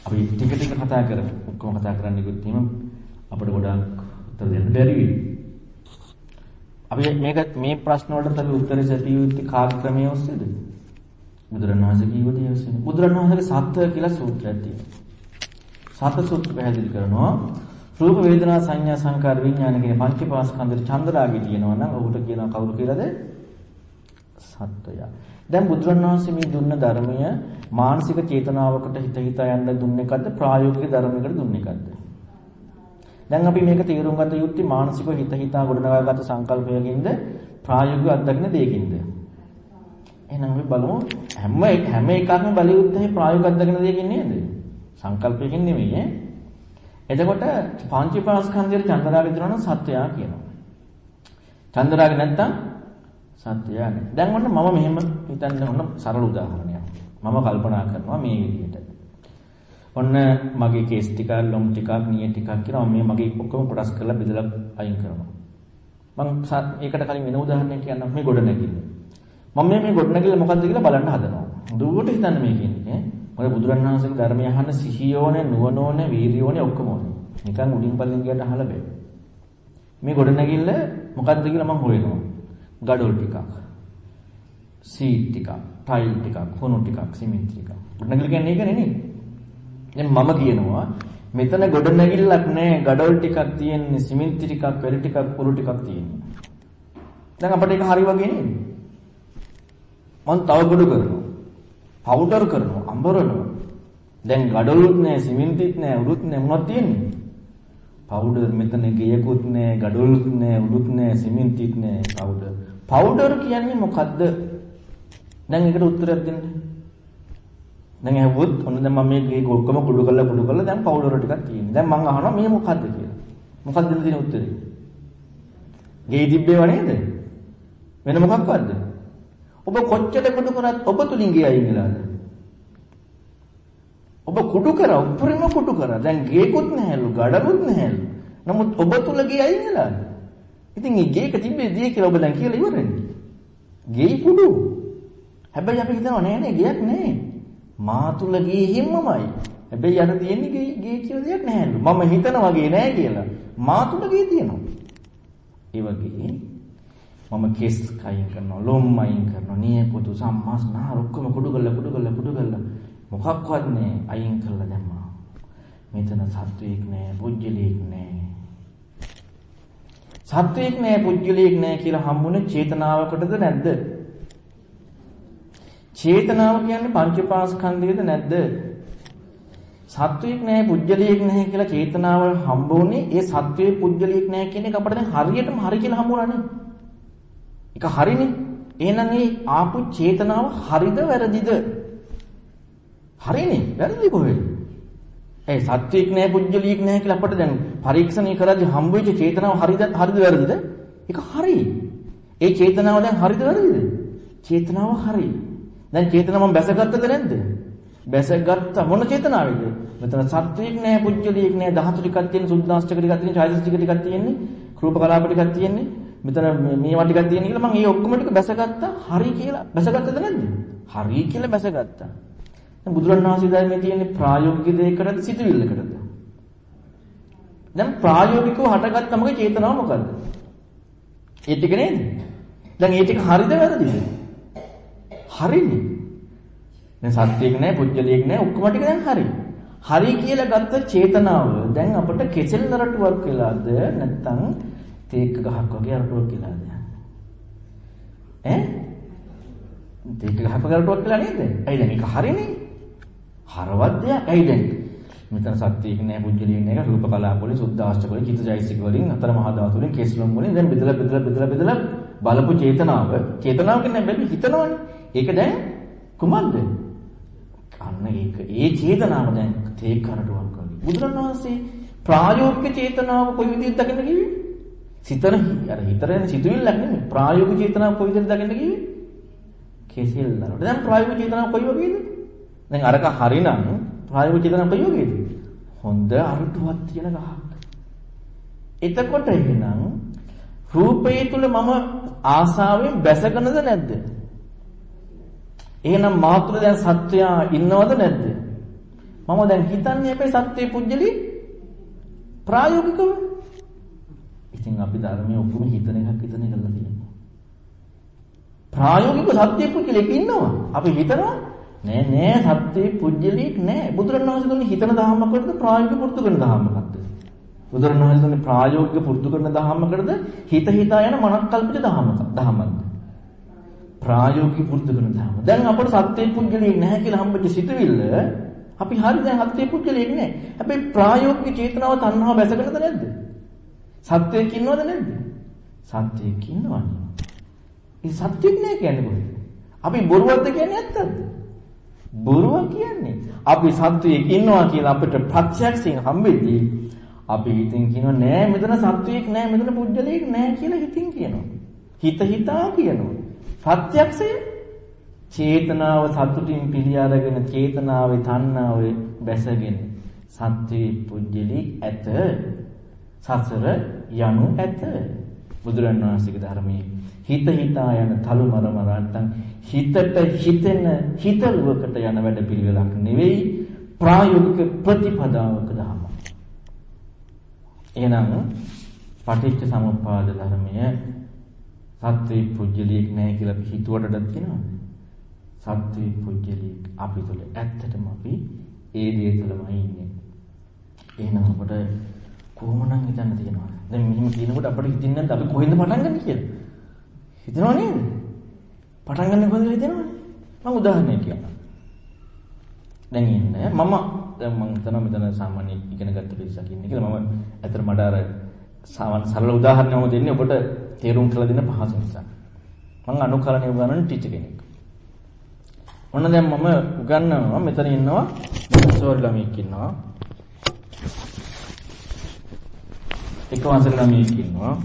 අපි ටික ටික කතා කරමු. ඔක්කොම කතා කරන්න ගියොත් එහෙම අපිට ගොඩාක් උත්තර දෙන්න බැරි වෙයි. අපි මේක මේ ප්‍රශ්න වලට අපි උත්තර සැපිය යුත්තේ කාර්ය ක්‍රමයේ ඔස්සේද? බුදුරණවහන්සේ කියව දේ ඔස්සේ. බුදුරණවහන්සේගේ සත්‍ය කියලා සූත්‍රයක් තියෙනවා. සත්‍ය සූත්‍ර පැහැදිලි කරනවා රූප වේදනා සංඥා සංකාර විඥාන කියන පංචපාස්කන්ධේ චන්ද්‍රාගය තියෙනවා නම් ඔහුට කියනවා කවුරු කියලාද? සත්වය. දැන් බුදුරණවහන්සේ මේ දුන්න ධර්මය මානසික චේතනාවකට හිත හිතා යන්න දුන්නේ එකක්ද ප්‍රායෝගික ධර්මයකට දුන්නේ එකක්ද? දැන් අපි මේක තේරුම් ගත යුත්තේ මානසිකව හිත හිතා ගොඩනගාගත් සංකල්පයකින්ද ප්‍රායෝගිකව අත්දකින්න දෙයකින්ද? එහෙනම් අපි බලමු හැම හැම එකක්ම බලයුත්තේ ප්‍රායෝගික අත්දකින්න දෙයකින් නේද? සංකල්පයකින් නෙමෙයි ඈ. එතකොට පංචීපාස්කන්ධයේ චන්දරාගය දෙනවා නම් සත්‍යයා කියනවා. චන්දරාගය නැත්තම් සත්‍යයා නේ. දැන් ඔන්න මම මෙහෙම හිතන්න ඔන්න සරල උදාහරණයක්. මම කල්පනා කරනවා මේ විදිහට. ඔන්න මගේ කේස් ටිකක්, ලොම් ටිකක්, නිය ටිකක් කියලා මම මේ මගේ ඔක්කොම කොටස් කරලා බෙදලා අයින් කරනවා. මම ඒකට කලින් වෙන උදාහරණයක් කියන්නම් මේ ගොඩ නැගිල්ල. මම මේ ගොඩනැගිල්ල මොකද්ද කියලා බලන්න හදනවා. දුවට හිතන්න මේ කියන්නේ. මොකද බුදුරණවහන්සේගේ ධර්මය අහන්න සිහියෝනේ, නුවණෝනේ, වීර්යෝනේ ඔක්කොම ඕනේ. නිකන් උඩින් පල්ලෙන් ගියට අහලා බෑ. මේ ගොඩනැගිල්ල මොකද්ද කියලා මම හොයනවා. ගඩොල් ටිකක්. සීට් ටිකක්, ටයිල් ටිකක්, හොනු ටිකක්, සිමෙන්ති ටිකක්. ගොඩනැගිල්ල කියන්නේ ඒක නෙනේ. දැන් මම කියනවා මෙතන ගොඩනැගිල්ලක් නෑ, ගඩොල් ටිකක් තියෙන්නේ, සිමෙන්ති ටිකක්, පෙර ටිකක්, පොළු ටිකක් තියෙන්නේ. දැන් අපිට ඒක හරි වගේ නේද? මම තව ගොඩ කරනවා. පවුඩර් කරනවා, අඹරනවා. දැන් gadoluත් නැහැ, සිමෙන්තිත් නැහැ, උරුත් නැහැ මොනවද තියෙන්නේ? පවුඩර් මෙතන ගේයකුත් නැහැ, gadoluත් නැහැ, උරුත් නැහැ, සිමෙන්තිත් නැහැ, පවුඩර්. පවුඩර් කියන්නේ මොකද්ද? දැන් ඒකට උත්තරයක් දෙන්න. දැන් ඇහුවොත් ඔන්න දැන් මම මේ ගේ ඔක්කොම කුඩු කරලා කුඩු කරලා දැන් පවුඩර් ටිකක් තියෙනවා. දැන් මම අහනවා මේ මොකද්ද කියලා. මොකක්ද දෙන්න තියෙන උත්තරේ? ගේ තිබ්බේව නේද? වෙන මොකක්වත්ද? ඔබ කොච්චර කුඩු කරත් ඔබ තුලින් ගේ අයින් වෙලාද? ඔබ කුඩු කරා උඩරින්ම කුඩු කරා. දැන් ගේකුත් නැහැලු, ගඩකුත් නැහැලු. නමුත් ඔබ තුල ගේ අයින් වෙලාද? ඉතින් මේ ගේක තිබ්බේ දී කියලා ඔබ දැන් කියලා ඉවරනේ. ගේ කුඩු. හැබැයි අපි හිතනවා නෑ නේ ගයක් නෑ. මා තුල ගේ හිම්මමයි. හැබැයි අර තියෙන්නේ ගේ ගේ කියලා දෙයක් නැහැලු. මම හිතනවා ගේ නෑ කියලා. මා තුල ගේ තියෙනවා. ඒ වගේ මම කෙස් කයින් කරනවා, ලොම් අයින් කරනවා, නියපොතු සම්මාස් නාර ඔක්කොම කුඩු කරලා කුඩු කරලා කුඩු කරලා මොකක්වත් නෑ අයින් කරලා දැම්මා. මෙතන සත්වයක් නෑ, පුජ්‍යලයක් නෑ. සත්වයක් නෑ, පුජ්‍යලයක් නෑ කියලා හම්බුනේ චේතනාවකටද නැද්ද? චේතනාව කියන්නේ පංචපාස්කන්ධයද නැද්ද? සත්වයක් නැහැ පුජ්‍යලියෙක් නැහැ කියලා චේතනාව හම්බ වුනේ ඒ සත්වයේ පුජ්‍යලියෙක් නැහැ කියන එක අපිට දැන් හරියටම හරි කියලා හම්බ වුණානේ. ඒක හරිනේ. එහෙනම් මේ ආපු චේතනාව හරිද වැරදිද? හරිනේ. වැරදි කොහෙද? ඒ සත්වයක් නැහැ පුජ්‍යලියෙක් නැහැ කියලා අපිට දැන් පරීක්ෂණය කරද්දී හම්බ වෙච්ච චේතනාව හරිද හරිද වැරදිද? ඒක හරි. ඒ චේතනාව දැන් හරිද වැරදිද? චේතනාව හරි. දැන් චේතනාව මම බැසගත්තද නැද්ද? බැසගත්ත මොන චේතනාවේද? මෙතන සත්වයක් නෑ, පුජ්‍යලියෙක් නෑ, ධාතු ටිකක් තියෙන, සුද්ධාස්තික ටිකක් තියෙන, ඡායසික ටිකක් තියෙන්නේ, රූප කලාප ටිකක් තියෙන්නේ. මෙතන මේවා ටිකක් තියෙන කියලා මම මේ ඔක්කොම ටික බැසගත්තා. හරි කියලා බැසගත්තද නැද්ද? හරි කියලා බැසගත්තා. දැන් බුදුරණවහන්සේ ධර්මයේ තියෙන ප්‍රායෝගික දෙයකටද සිතුවිල්ලකටද? දැන් ප්‍රායෝගිකව හටගත්තමක චේතනාව මොකද්ද? ඒ ටික නේද? දැන් ඒ ටික හරිද වැරදිද? හරිනේ. දැන් සත්‍යයක් නැහැ, පුජ්‍යලියක් නැහැ, ඔක්කොම ටික දැන් හරි. හරි කියලා ගත්ත චේතනාව දැන් අපිට කෙසෙල් නරටුවක් වෙලාද නැත්නම් තේක ගහක් වගේ අරටුවක් කියලාද? ඈ? තේක ගහක් වගේ අරටුවක් කියලා නේද? ඇයි දැන් ඒක හරිනේ? හරවත් දෙයක්. ඇයි දැන්? මෙතන සත්‍යයක් නැහැ, පුජ්‍යලියක් නැහැ, රූප කලාප වලින්, සුද්ධ ආශ්චර්ය වලින්, චිත්තජයසික වලින්, අතර මහා ධාතු වලින්, කේස්ලම් වලින් දැන් බෙදලා බෙදලා බෙදලා බෙදලා බලපු චේතනාව, චේතනාව කියන්නේ බැලි හිතනවනේ. ඒක දැන් කුමක්ද? අන්න ඒක ඒ චේතනාව දැන් තේ කරටුවක් වගේ. බුදුරණවහන්සේ ප්‍රායෝගික චේතනාව කොයි විදිහට දකින්න කිව්වේ? සිතන අර හිතරෙන් සිතුවිල්ලක් නෙමෙයි. ප්‍රායෝගික චේතනාව කොයි විදිහට දකින්න කිව්වේ? කෙසෙල් නරට. දැන් ප්‍රායෝගික චේතනාව කොයි වගේද? දැන් අරක හරිනම් ප්‍රායෝගික චේතනාව කොයි වගේද? හොඳ අරටුවක් තියෙන ගහක්. එතකොට එහෙනම් රූපයේ තුල මම ආසාවෙන් බැසගෙනද නැද්ද? එහෙනම් මාතුල දැන් සත්වයා ඉන්නවද නැද්ද? මම දැන් හිතන්නේ අපේ සත්වේ පුජ්‍යලි ප්‍රායෝගිකව. ඉතින් අපි ධර්මයේ ඔක්කොම හිතන එකක් හිතන එකලා තියෙනවා. ප්‍රායෝගික සත්‍ය පුජ්‍යලෙක් ඉන්නවා. අපි හිතනවා නෑ නෑ සත්‍ය පුජ්‍යලෙක් නෑ. බුදුරණවහන්සේ දුන්නේ හිතන දහමකටද ප්‍රායෝගික පුරුදු කරන දහමකටද? බුදුරණවහන්සේ දුන්නේ ප්‍රායෝගික පුරුදු කරන දහමකටද හිත හිතා යන මනක්කල්පිත දහමක දහමක්ද? ප්‍රායෝගික පුරුදු කරන ධර්ම. දැන් අපට සත්‍ය පුද්ගලයෙක් නැහැ කියලා හම්බෙච්ච සිතුවිල්ල අපි හරි දැන් සත්‍ය පුද්ගලයෙක් නැහැ. හැබැයි ප්‍රායෝගික චේතනාව තණ්හාව බැසගෙනද නැද්ද? සත්‍යයක් ඉන්නවද නැද්ද? සත්‍යයක් ඉන්නවනේ. ඒ සත්‍යෙක් නෑ කියන්නේ කොහෙද? අපි බොරුවක්ද කියන්නේ ඇත්තද? බොරුවක් කියන්නේ. අපි සත්‍යයක් ඉන්නවා කියලා අපිට ප්‍රත්‍යක්ෂයෙන් හම්බෙද්දී අපි හිතින් කියනවා නෑ මෙතන සත්‍යයක් නෑ මෙතන පුද්ගලයෙක් නෑ කියලා හිතින් කියනවා. හිත හිතා කියනවා. ප්‍රත්‍යක්ෂය චේතනාව සතුටින් පිළි අරගෙන චේතනාවේ තණ්හාවේ බැසගෙන සත්‍වේ පුජ්‍යලි ඇත සසර යනු ඇත බුදුරණවහන්සේගේ ධර්මයේ හිත හිතා යන තලු මර මර නැත්නම් හිතට හිතෙන හිතරුවකට යන වැඩ පිළිවෙලක් නෙවෙයි ප්‍රායෝගික ප්‍රතිපදාවක ධර්ම. එහෙනම් පටිච්ච සමුප්පාද ධර්මය සත්වේ පුජ්‍යලියක් නැහැ කියලා අපි හිතුවටද කියනවද? සත්වේ පුජ්‍යලියක් අපි තුල ඇත්තටම අපි ඒ දේ තුලමයි ඉන්නේ. එහෙනම් අපට කොහොමනම් හිතන්න තියෙනවද? දැන් මෙහෙම කියනකොට අපිට හිතින්නේ නැද්ද අපි කොහෙන්ද පටන් ගන්න කියලා? හිතනව නේද? පටන් ගන්න කොහෙන්ද හිතනවනේ? මම උදාහරණයක් කියන්නම්. දැන් ඉන්නේ මම දැන් මම හිතනවා මෙතන සාමාන්‍ය ඉගෙන ගත්ත පිරිසක් ඉන්නේ කියලා මම ඇත්තට මට අර සාමාන්‍ය සරල උදාහරණයක් දෙන්නේ ඔබට තේරුම් කරලා දෙන්න පහසු නිසා. මම අනුකරණය උගන්වන ටීචර් කෙනෙක්. ඔන්න දැන් මම උගන්වනවා මෙතන ඉන්නවා මොන්ටිසෝරි ළමයෙක් ඉන්නවා. එක වසර ළමයෙක් ඉන්නවා.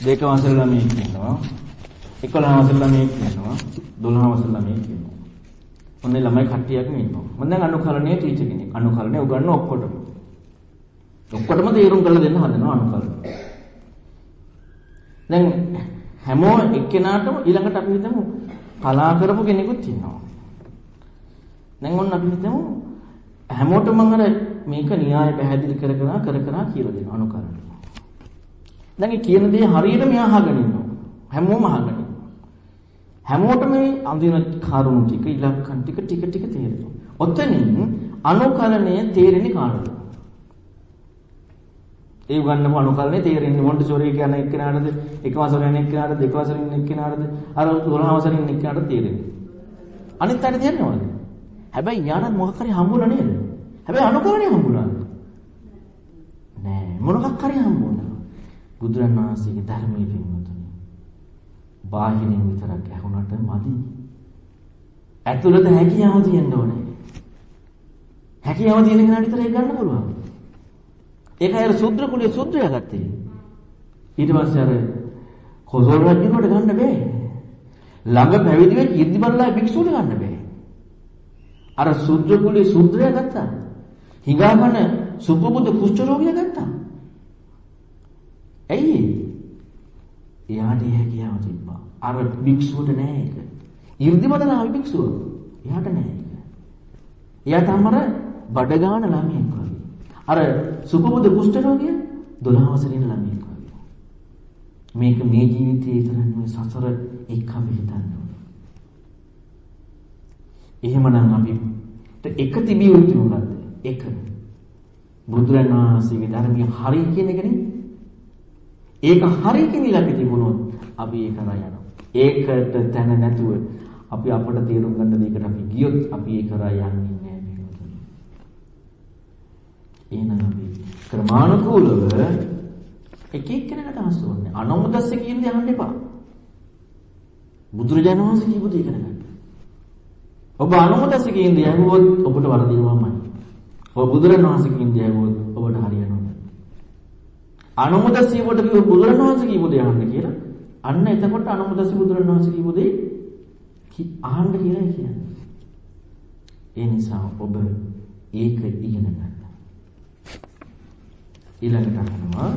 දෙක වසර ළමයෙක් ඉන්නවා. 11 වසර ළමයෙක් ඉන්නවා. 12 වසර ළමයෙක් ඉන්නවා. ඔන්නේ ළමයි කට්ටියක්ම ඉන්නවා. මම දැන් අනුකරණයේ ටීචර් කෙනෙක්. අනුකරණය උගන්වන ඔක්කොටම. ඔක්කොටම තීරුම් කරලා දෙන්න හදනවා අනුකරණය. දැන් හැමෝම එක්කෙනාටම ඊළඟට අපි හිතමු කලා කරපු කෙනෙකුත් ඉන්නවා. දැන් ඔන්න අපි හිතමු හැමෝටම අර මේක න්‍යාය පැහැදිලි කර කර කර කර කියලා දෙනවා අනුකරණය. දැන් ඒ කියන දේ හරියට මෙයා අහගෙන ඉන්නවා. හැමෝම අහගෙන ඉන්නවා. හැමෝටම මේ අඳින කරුණු ටික ඉලක්කම් ටික ටික ටික තේරෙනවා. ඔතනින් අනුකරණය තේරෙන්නේ කාටද? ඒ උගන්නපු අනුකරණය තේරෙන්නේ මොන්ටිසෝරි කියන එක්කෙනාටද එක වසරේ යන එක්කෙනාටද දෙක වසරේ ඉන්න එක්කෙනාටද අර 12 වසරේ ඉන්න එක්කෙනාටද තේරෙන්නේ. අනිත් අයට තේරෙනවද? හැබැයි ඥානත් මොකක් හරි හම්බුණා නේද? හැබැයි අනුකරණය හම්බුණාද? නෑ මොනකක් හරි හම්බුණා. බුදුරන් වහන්සේගේ ධර්මයේ පින්වතුනි. බාහිරින් විතරක් ඇහුණට මදි. ඇතුළත හැකියාව තියෙන්න ඕනේ. හැකියාව තියෙන කෙනාට විතරයි ගන්න පුළුවන්. ඒකයි අර සුද්ධ කුලයේ සුද්ධය ගත්තේ. ඊට පස්සේ අර කොසල් රජුට ගන්න බෑ. ළඟ පැවිදි වෙච්ච ඉර්ධිබල්ලා භික්ෂුවට ගන්න බෑ. අර සුද්ධ කුලයේ සුද්ධය ගත්තා. හිඟාකන සුපබුද්ධ කුෂ්ඨ රෝගිය ගත්තා. ඇයි එයාට හැකියාව තිබ්බා. අර භික්ෂුවට නෑ ඒක. 이르දිමතලා භික්ෂුව. එයාට නෑ ඒක. එයා තමර බඩ ගන්න ළමයෙක් වගේ. අර සුපබුද්ධ කුෂ්ඨ රෝගිය 12 වසරේ ළමයෙක් වගේ. මේක මේ ජීවිතයේ විතර නෙවෙයි සසර එක්ක අපි හිතන්න ඕනේ. එහෙමනම් අපි එක තිබිය යුතු මොකද්ද? එක. බුදුරන් වහන්සේගේ ධර්මයේ හරි කියන එක නේ ඒක හරි කියලා තිබුණොත් අපි ඒක කරා යනවා. ඒකට තැන නැතුව අපි අපට තේරුම් ගන්න දෙයකට අපි ගියොත් අපි ඒක කරා යන්නේ නැහැ මේකට. එහෙනම් අපි ක්‍රමානුකූලව එක එක්කෙනාට අහන්න ඕනේ. අනමුදස්ස කියන දේ අහන්න එපා. බුදුරජාණන් වහන්සේ කියපු දේ ඉගෙන ගන්න. ඔබ අනමුදස්ස කියන දේ අහුවොත් ඔබට වරදිනවමයි. ඔබ බුදුරජාණන් වහන්සේ කියන දේ අහුවොත් ඔබට හරියනවා. අනුමුදස්සීවට කිව්ව බුදුරණවහන්සේ කියපු දේ අහන්න කියලා. අන්න එතකොට අනුමුදස්සී බුදුරණවහන්සේ කියපු දේ අහන්න කියලා කියන්නේ. ඒ නිසා ඔබ ඒක ඉගෙන ගන්න. ඊළඟට අහනවා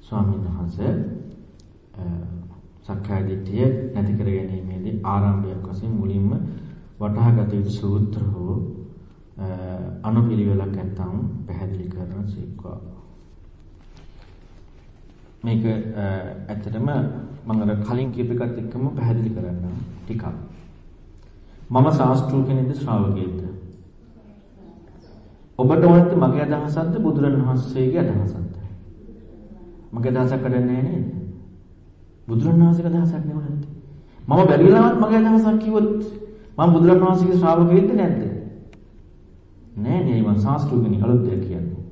ස්වාමීන් වහන්සේ සක්කාය දිට්ඨිය නැති කර ගැනීමේදී ආරම්භයක් වශයෙන් මුලින්ම වටහා ගත යුතු සූත්‍ර හෝ අනුපිළිවෙලක් නැත්තම් පැහැදිලි කරන සීක්වා. මේක ඇත්තටම මම අර කලින් කියප එකත් එක්කම පැහැදිලි කරන්න ටිකක්. මම ශාස්ත්‍රූ කෙනෙක්ද ශ්‍රාවකයෙක්ද? ඔබට ඕනෙත් මගේ අදහසක්ද බුදුරණවහන්සේගේ අදහසක්ද? මගේ අදහසක් කරන්නේ නේද? බුදුරණවහන්සේගේ අදහසක් නෙවෙයි. මම බැරි වෙලාවත් මගේ අදහසක් කිව්වොත් මම බුදුරණවහන්සේගේ ශ්‍රාවකයෙක්ද නැද්ද? නෑ නේ මම ශාස්ත්‍රඥ අලුත් දෙයක් කියන්නේ.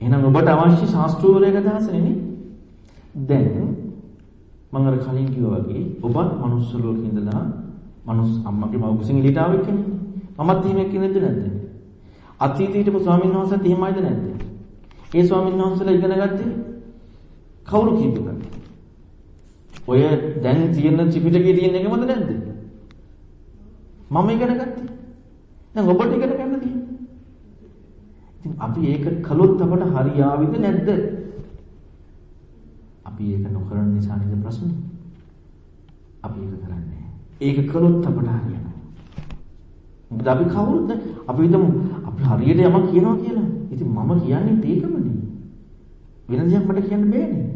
එහෙනම් ඔබට අවශ්‍ය ශාස්ත්‍රවරයෙක් අදහස නෙනේ. දැන් මම අර කලින් කිව්වා වගේ ඔබත් මනුස්ස ලෝකේ ඉඳලා මනුස්ස අම්මගේ මව කුසින් එළියට ආවෙ කෙනෙක්. මමත් එහෙම කෙනෙක්ද නැද්ද? අතීතයේ හිටපු ස්වාමීන් වහන්සේත් එහෙමයිද නැද්ද? ඒ ස්වාමීන් වහන්සේලා ඉගෙන ගත්තේ කවුරු කියපුවද? ඔය දැන් තියෙන ත්‍රිපිටකයේ තියෙන එකමද නැද්ද? මම ඉගෙන ගත්තේ. දැන් ඔබට ඉගෙන ගන්න තියෙන්නේ. ඉතින් අපි ඒක කළොත් අපට හරියාවිද නැද්ද? අපි ඒක නොකරන නිසා නේද ප්‍රශ්නේ? අපි ඒක කරන්නේ. ඒක කළොත් අපට හරියනවා. මොකද අපි කවුරුද? අපි හිතමු අපි හරියට යමක් කියනවා කියලා. ඉතින් මම කියන්නේ ඒකමනේ. වෙන දෙයක් මට කියන්න බෑනේ.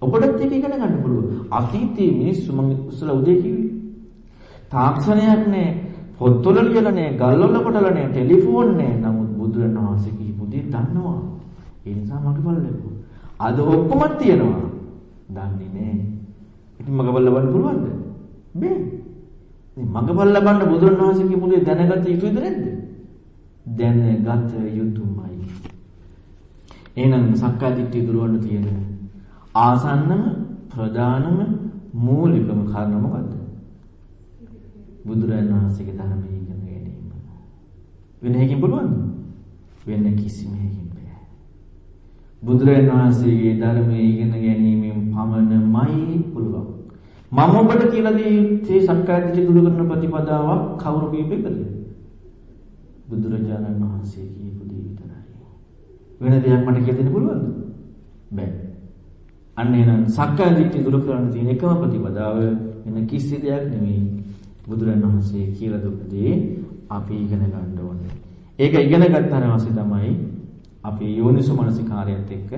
ඔබටත් ඒක ඉගෙන ගන්න පුළුවන්. අතීතයේ මිනිස්සු මම ඉස්සලා උදේ කිව්වේ. තාක්ෂණයක් නෑ, පොත්වල ලියලා නෑ, ගල්වල කොටලා නෑ, ටෙලිෆෝන් නෑ. නමුත් බුදුරණවහන්සේ කියපු දේ දන්නවා. ඒ නිසා මගේ බලලකෝ. අද ඔක්කොම තියෙනවා. දන්නේ නෑ. ඉතින් මග බලවන්න පුළුවන්ද? බෑ. මගපල් ලබන්න බුදුරණවහන්සේ කියපු දේ දැනගත යුතුද නැද්ද? දැනගත යුතුමයි. එහෙනම් සක්කාය දිට්ඨිය දුරවන්න තියෙන ආසන්නම ප්‍රධානම මූලිකම කාරණා මොකද්ද? බුදුරජාණන් වහන්සේගේ ධර්මය ඉගෙන ගැනීම. වෙන එකකින් පුළුවන්ද? වෙන කිසිම එකකින් බෑ. බුදුරජාණන් වහන්සේගේ ධර්මය ඉගෙන ගැනීමෙන් පමණමයි පුළුවන්. මම ඔබට කියලා දී තේ සක්කායදිට දුරු කරන ප්‍රතිපදාවක් කවුරු කියපේකද? බුදුරජාණන් වහන්සේ කියපු දේ විතරයි. වෙන දෙයක් මට කියලා දෙන්න පුළුවන්ද? බෑ. අන්න එහෙනම් සක්කායදිට දුරු කරන්න තියෙන එකම ප්‍රතිපදාව වෙන කිසි දෙයක් නෙමෙයි. බුදුරජාණන් වහන්සේ කියලා දුන්න දේ අපි ඉගෙන ගන්න ඕනේ. ඒක ඉගෙන ගත්තාම පස්සේ තමයි අපි යෝනිසු මනසිකාරයත් එක්ක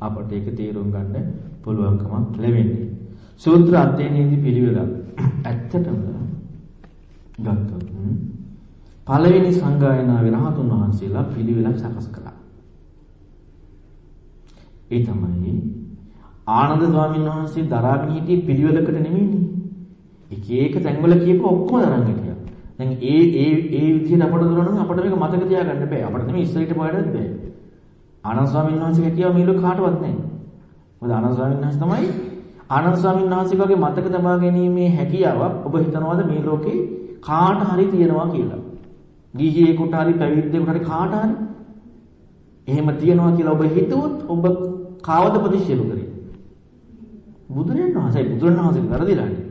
අපට ඒක තේරුම් ගන්න පුළුවන්කම ලැබෙන්නේ. සූත්‍ර අධ්‍යයනයේදී පිළිවෙලක් ඇත්තටම ගත්තොත් පළවෙනි සංගායනාවේ රහතුන් වහන්සේලා පිළිවෙලක් සකස් කළා. ඒ තමයි ආනන්ද ස්වාමීන් වහන්සේ දරාගෙන හිටියේ පිළිවෙලකට නෙමෙයිනේ. එක එක තැන්වල කියපුව ඔක්කොම දරන් හිටියා. දැන් ඒ ඒ ඒ විදිහට අපට දුන්නා නම් අපිට මේක මතක තියාගන්න බෑ. අපිට නෙමෙයි ඉස්සරහට පොයන්නත් බෑ. ආනන්ද ස්වාමීන් වහන්සේ කියව මේක කාටවත් නැහැ. මොකද ආනන්ද ස්වාමීන් වහන්සේ තමයි ආනන්ද ස්වාමීන් වහන්සේ වගේ මතක තබා ගැනීමේ හැකියාවක් ඔබ හිතනවාද මේ ලෝකේ කාට හරි තියෙනවා කියලා? ගිහියෙකුට හරි පැවිද්දෙකුට හරි කාට හරි එහෙම තියෙනවා කියලා ඔබ හිතුවොත් ඔබ කාවද ප්‍රතික්ෂේප කරේ? බුදුරජාණන් වහන්සේ බුදුරජාණන් වහන්සේ වැරදිලානේ.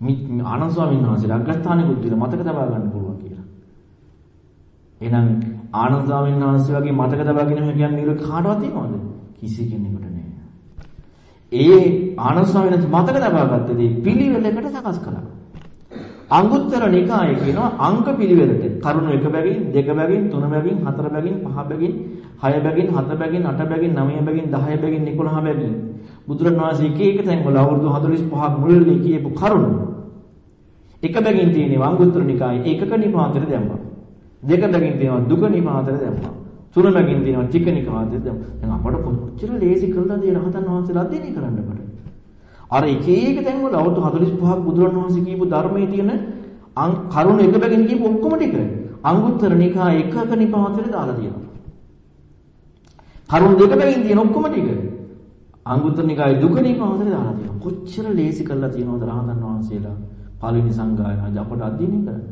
ආනන්ද ස්වාමීන් වහන්සේ අග්‍රස්ථානෙකුත් දින මතක තබා ගන්න පුළුවන් කියලා. එහෙනම් ආනන්ද ස්වාමීන් වහන්සේ වගේ මතක තබා ගැනීම කියන්නේ මේක කාටවත් තියෙනවද? කිසි කෙනෙකුට නෑ. ඒ ආනන්ද ස්වාමීන් වහන්සේ මතක තබා ගත්තදී පිළිවෙලකට සකස් කළා. අංගුත්තර නිකායේ කියනවා අංක පිළිවෙලට. කරුණු එක බැගින් දෙක බැගින් තුන බැගින් හතර බැගින් පහ බැගින් හය බැගින් හත බැගින් අට බැගින් නවය බැගින් 10 බැගින් 11 බැගින්. බුදුරණවහන්සේ එක එක තැන්වල අවුරුදු 45ක් මුළුල්ලේ කියපු කරුණු. එක බැගින් තියෙනවා අංගුත්තර නිකායේ ඒකක නිපාතයට දැම්මා. දෙක බැගින් තියෙනවා දුක නිපාතයට දැම්මා. තුන බැගින් තියෙනවා ටික නිපාතයට දැම්මා. දැන් අපට කොච්චර ලේසි කළාද මේ රහතන් වහන්සේලා අධ්‍යයනය කරන්න බට අර එක එක තැන්වල අවුරුදු 45ක් බුදුරණවහන්සේ කියපු ධර්මයේ තියෙන කරුණු එක බැගින් කියපු ඔක්කොම ටික අංගුත්තර නිකායේ එකක නිපාතයට දාලා තියෙනවා කරුණු දෙක බැගින් තියෙන ඔක්කොම ටික අංගුත්තර නිකායේ දුක නිපාතයට දාලා තියෙනවා කොච්චර ලේසි කළා තියෙනවද රහතන් වහන්සේලා පළවෙනි සංගායනාවදී අපට අධ්‍යයනය කරන්න.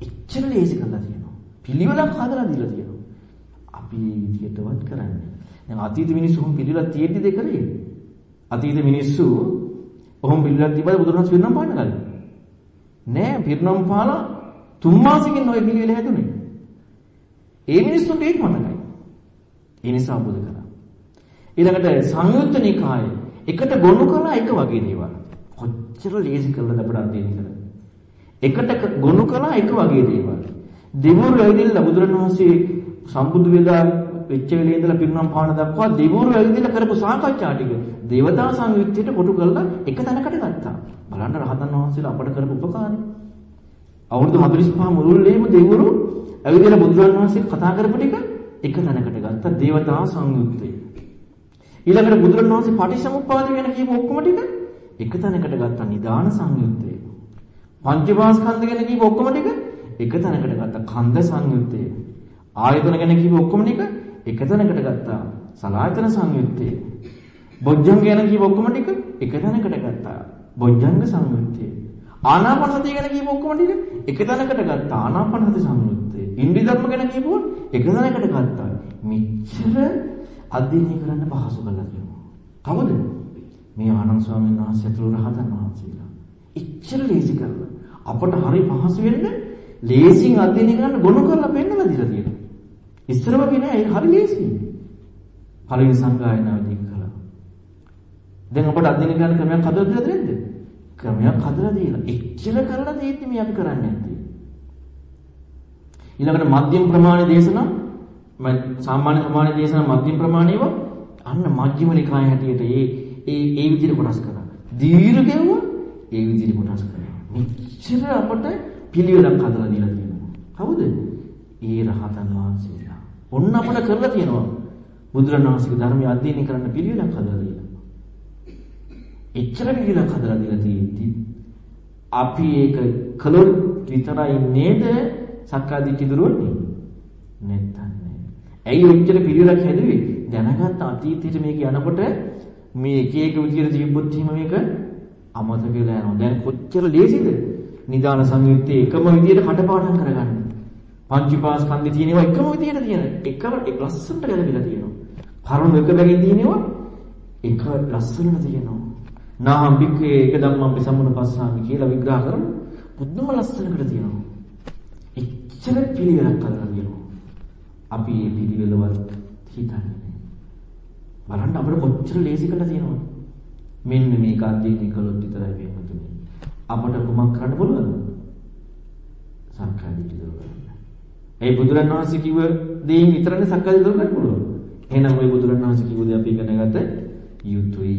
එච්චර ලේසි කරලා තියෙනවා. පිළිවෙලක් හදලා දීලා තියෙනවා. අපි විදියටවත් කරන්නේ. දැන් අතීත මිනිස්සු උන් පිළිවෙලක් තියෙද්දිද කරේ? අතීත මිනිස්සු ඔහොම පිළිවෙලක් තිබ්බද බුදුරජාණන් පිරිනම් පාන්න කලින්? නෑ පිරිනම් පාලා තුන් මාසෙකින් ওই පිළිවෙල හැදුනේ. ඒ මිනිස්සුන්ට ඒක මතකයි. ඒ නිසා බුදු කරා. ඊළඟට සංයුත්ත නිකායේ එකට ගොනු කළා එක වගේ දේවල්. කොච්චර ලේසි කළාද අපට අධ්‍යයනය කරන්න. එකට ගොනු කළා එක වගේ දේවල්. දෙවිවරු ඇවිදilla බුදුරණවහන්සේ සම්බුදු වෙලා වෙච්ච වෙලේ ඉඳලා පිරුණම් පාන දක්වා දෙවිවරු ඇවිදilla කරපු සාකච්ඡා ටික දේවතා සංයුත්තේට කොටු කරලා එක තැනකට ගත්තා. බලන්න රහතන් වහන්සේලා අපට කරපු උපකාරය. අවුරුදු 45 මුළුල්ලේම දෙවිවරු ඇවිදilla බුදුරණන් වහන්සේ කතා කරපු ටික එක තැනකට ගත්තා දේවතා සංයුත්තේ. ඊළඟට බුදුරණන් වහන්සේ පටිච්චසමුප්පාද ගැන කියපු ඔක්කොම ටික එක තැනකට ගත්තා නිදාන සංයුත්තේ. පංචපාස්කන්ධ ගැන කියපු ඔක්කොම ටික එක තැනකට ගත්තා කන්ද සංයුත්තේ. ආයතන ගැන කියපු ඔක්කොම ටික එක තැනකට ගත්තා සලායතන සංයුත්තේ. බොජ්ජංග ගැන කියපු ඔක්කොම ටික එක තැනකට ගත්තා බොජ්ජංග සංයුත්තේ. ආනාපානසතිය ගැන කියපු ඔක්කොම ටික එක තැනකට ගත්තා ආනාපානසති සංයුත්තේ. ඉන්ද්‍රිය ධර්ම ගැන කියපුව එක තැනකට ගත්තා. මෙච්චර අධ්‍යයනය කරන්න පහසු කරලා තියෙනවා. කවුද? මේ ආනන්ද ස්වාමීන් වහන්සේ ඇතුළු රහතන් වහන්සේලා. ඉච්ඡර ලේසි කරලා අපට හරි පහසු වෙන්න ලේසියෙන් අධ්‍යයනය කරන්න ගොනු කරලා පෙන්නලා දීලා තියෙනවා. ඉස්සර වගේ නෑ ඒක හරි ලේසි. පළවෙනි සංගායනාවේදී කළා. දැන් අපට අධ්‍යයනය කරන්න ක්‍රමයක් හදලා දෙන්නද නැද්ද? ක්‍රමයක් හදලා දීලා. ඉච්ඡර කරලා දෙන්නේ මේ අපි කරන්නේ නැත්තේ. ඊළඟට මධ්‍යම ප්‍රමාණ දේශනා සාමාන්‍ය ප්‍රමාණ දේශනා මධ්‍යම ප්‍රමාණයව අන්න මධ්‍යම නිකාය හැටියට ඒ ඒ ඒ විදිහට කොටස් කරා. දීර්ඝව ඒ විදිහට කොටස් කරා. මෙච්චර අපට පිළිවෙලක් හදලා දීලා තියෙනවා. කවුද? ඒ රහතන් වහන්සේලා. ඔන්න අපට කරලා තියෙනවා. බුදුරණවහන්සේගේ ධර්මය අධ්‍යයනය කරන්න පිළිවෙලක් හදලා දීලා. එච්චර පිළිවෙලක් හදලා දීලා තියෙද්දි අපි ඒක කළොත් විතරයි නේද සක්කාදිට්ඨි දුරවන්නේ? නැත්තම් නෑ. ඇයි ඔච්චර පිළිවෙලක් හැදුවේ? දැනගත්ත අතීතයට මේක යනකොට මේ එක එක විදියට තිබ්බොත් එහෙම මේක අමතක වෙලා යනවා. දැන් කොච්චර ලේසිද? නිදාන සංයුත්තේ එකම විදියට කටපාඩම් කරගන්න. පංචීපාස්කන්ධේ තියෙනවා එකම විදියට තියෙන. එකම ලස්සනට ගැලපිලා තියෙනවා. කරුණු එක බැගින් තියෙනවා එක ලස්සනට තියෙනවා. නාහම් බික්කේ එක ධම්මම් පිසම්මුණ පස්සාමි කියලා විග්‍රහ කරමු. බුදුම ලස්සනකට තියෙනවා. එච්චර පිළිවෙලක් කරලා තියෙනවා. අපි මේ පිළිවෙලවත් හිතන්නේ බලන්න අපිට කොච්චර ලේසි කරලා තියෙනවද? මෙන්න මේක අධ්‍යයනය කළොත් විතරයි වෙන්නේ. අපට කුමක් කරන්න පුළුවන්ද? සංඛාදිට දුර කරන්න. ඒ බුදුරන් වහන්සේ කිව්ව දේ විතරනේ සංඛාදිට දුර කරන්න පුළුවන්. එහෙනම් ওই බුදුරන් වහන්සේ කිව්ව දේ අපි ඉගෙන ගත යුතුයි.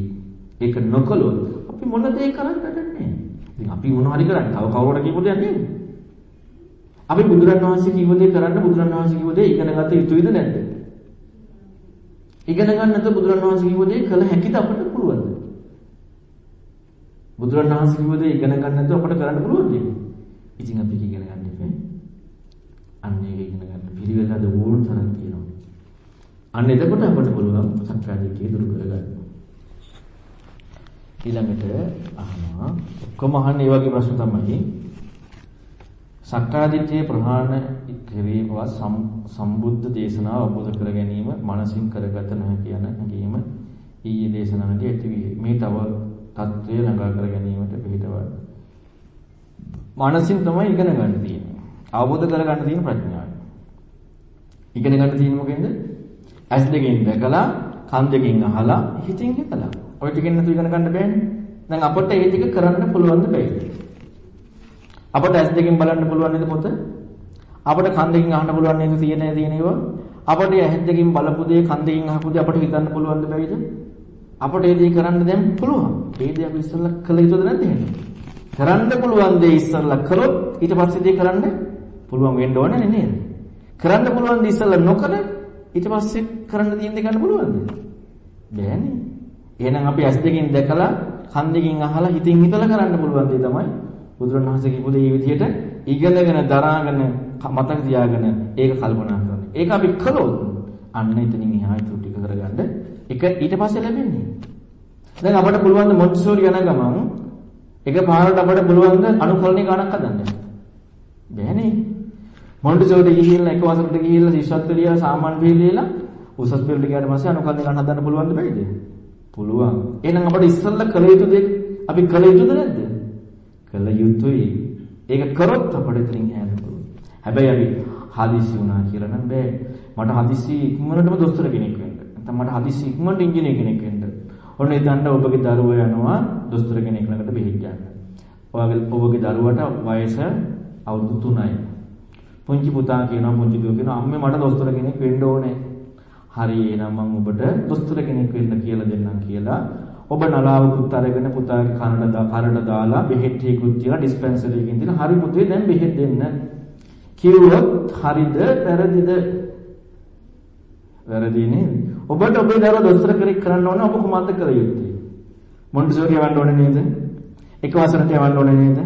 ඒක නොකළොත් අපි මොන දේ කරන්නද නැහැ. ඉතින් අපි මොන හරි කරන්නේ තව කවුරුට කියපු දෙයක් නෙමෙයි. අපි බුදුරන් වහන්සේ කිව්ව දේ කරන්න බුදුරන් වහන්සේ කිව්ව දේ ඉගෙන ගත යුතුයිද නැද්ද? ඉගෙන ගන්න නැත්නම් බුදුරන් වහන්සේ කිව්ව දේ කළ හැකිද අපිට පුළුවන්ද? බුදුරන් වහන්සේ කිව්ව දේ ඉගෙන ගන්න නැත්නම් අපිට කරන්න පුළුවන්ද? ඉතින් අපි ඉගෙන ගන්න ඉන්නේ. අන්න ඒක දිවි වෙලාද ඕන තරම් තියෙනවා. අන්න එතකොට අපට පුළුවන් සක්කාදිට්ඨිය දුරු කරගන්න. ඊළඟට අහනවා ඔක්කොම අහන්නේ වගේ ප්‍රශ්න තමයි. සක්කාදිට්ඨිය ප්‍රහාණ කිරීමව සම්බුද්ධ දේශනාව අවබෝධ කර ගැනීම මනසින් කරගත නොහැකි යන හැඟීම ඊයේ දේශනාවේ ඇතිවිය. මේ තව தત્ත්වය ළඟා කර ගැනීමට පිටවන්න. මනසින් තමයි ඉගෙන ගන්න තියෙන්නේ. අවබෝධ කර ගන්න තියෙන ප්‍රඥාව. ඉගෙන ගන්න තියෙන්නේ මොකෙන්ද? ඇස් දෙකෙන් දැකලා, කන් දෙකෙන් අහලා, හිතින් හිතලා. ඔය ටිකෙන් නතු ඉගෙන ගන්න බෑනේ. දැන් අපිට මේ ටික කරන්න පුළුවන් ද බැයිද? අපිට ඇස් දෙකෙන් බලන්න පුළුවන් නේද පොත? අපිට කන් දෙකෙන් අහන්න පුළුවන් නේද තියෙන තියෙන ඒවා? අපිට ඇස් දෙකෙන් බලපු දේ කන් දෙකෙන් අහපු දේ අපිට හිතන්න පුළුවන් ද බැයිද? අපිට ඒ දේ කරන්න දැන් පුළුවන්. ඒ දේ අපි ඉස්සෙල්ලා කළ යුතුද නැද්ද එහෙනම්? කරන්න පුළුවන් දේ ඉස්සෙල්ලා කරොත් ඊට පස්සේ දේ කරන්න පුළුවන් වෙන්න ඕනේ නේද? කරන්න පුළුවන් දේ ඉස්සෙල්ලා නොකර ඊට පස්සේ කරන්න තියෙන දේ ගන්න පුළුවන්ද? බෑනේ. එහෙනම් අපි ඇස් දෙකෙන් දැකලා කන් දෙකෙන් අහලා හිතින් හිතලා කරන්න පුළුවන් දේ තමයි බුදුරණවහන්සේ කියපු දේ මේ විදිහට ඉගෙනගෙන දරාගෙන මතක තියාගෙන ඒක කල්පනා කරන්න. ඒක අපි කළොත් අන්න එතනින් එහා ඊට ටික කරගන්න එක ඊට පස්සේ ලැබෙන්නේ. දැන් අපට පුළුවන් ද මොන්ටිසෝරි යන ගමන් එක පාරට අපට පුළුවන් ද අනුකරණේ ගණක් හදන්න. බෑනේ. මොන්ටිසෝරි ගිහිල්ලා එක වසරකට ගිහිල්ලා ශිෂ්‍යත්ව ලියලා සාමාන්‍ය බිල් ලියලා උසස් බිල්ට ගියාට පස්සේ අනුකරණේ ගණන් හදන්න පුළුවන් ද බැයිද? පුළුවන්. එහෙනම් අපට ඉස්සෙල්ලා කළ යුතු දේ අපි කළ යුතුද නැද්ද? කළ යුතුයි. ඒක කරොත් අපිට එතනින් යන්න පුළුවන්. හැබැයි අපි හදිසි වුණා කියලා නම් බෑ. මට හදිසි ඉක්මනටම දොස්තර කෙනෙක් වෙන්න. නැත්නම් මට හදිසි ඉක්මනට ඉංජිනේර කෙනෙක් වෙන්න. ඔන්න එතනට ඔබගේ දරුවා යනවා දොස්තර කෙනෙක් ළඟට බෙහෙත් ගන්න. ඔයාගේ ඔබගේ දරුවට වයස අවුරුදු 3යි. පුංචි පුතා කියනවා පුංචි දුව කියනවා අම්මේ මට දොස්තර කෙනෙක් වෙන්න ඕනේ. හරි එහෙනම් මම ඔබට දොස්තර කෙනෙක් වෙන්න කියලා දෙන්නම් කියලා ඔබ නලාවකුත් අරගෙන පුතාගේ කනට දා කරට දාලා බෙහෙත් ටිකුත් තියලා ඩිස්පෙන්සරි එකකින් තියලා හරි පුතේ දැන් බෙහෙත් දෙන්න. කිව්වොත් හරිද වැරදිද? වැරදි නේද? ඔබට ඔබේ දරුවා දොස්තර කෙනෙක් කරන්න ඕන ඔබ කුමක්ද කළ යුත්තේ? මොන්ටිසෝරි යවන්න ඕනේ නේද? එක වසරට යවන්න ඕනේ නේද?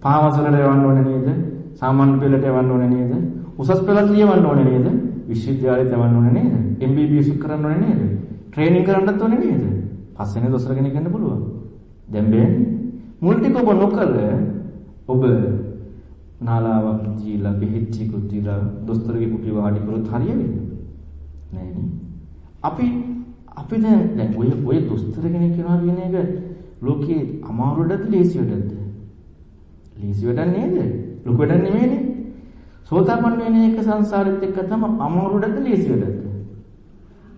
පහ වසරට යවන්න ඕනේ නේද? සාමාන්‍ය පෙළට යවන්න ඕනේ නේද උසස් පෙළට ලියවන්න ඕනේ නේද විශ්වවිද්‍යාලයට යවන්න ඕනේ නේද MBBS කරන්න ඕනේ නේද ට්‍රේනින් කරන්නත් ඕනේ නේද පස්සේනේ දොස්තර කෙනෙක් වෙන්න පුළුවන්. දැන් බෑනේ. මුල් ටික ඔබ නොකර ඔබ නාලාවක් දීලා බෙහෙත් ටික දීලා දොස්තරගේ කුටි වාඩි කරොත් හරියන්නේ නෑනේ. අපි අපි දැන් දැන් ඔය ඔය දොස්තර කෙනෙක් වෙනවා කියන එක ලෝකේ අමාරු වැඩද ලේසි වැඩද? ලේසි වැඩක් නේද? ලොකු වැඩක් නෙමෙයිනේ. සෝතාපන්න වෙන එක සංසාරෙත් එක්ක තමයි අමාරු වැඩද ලේසි වැඩද?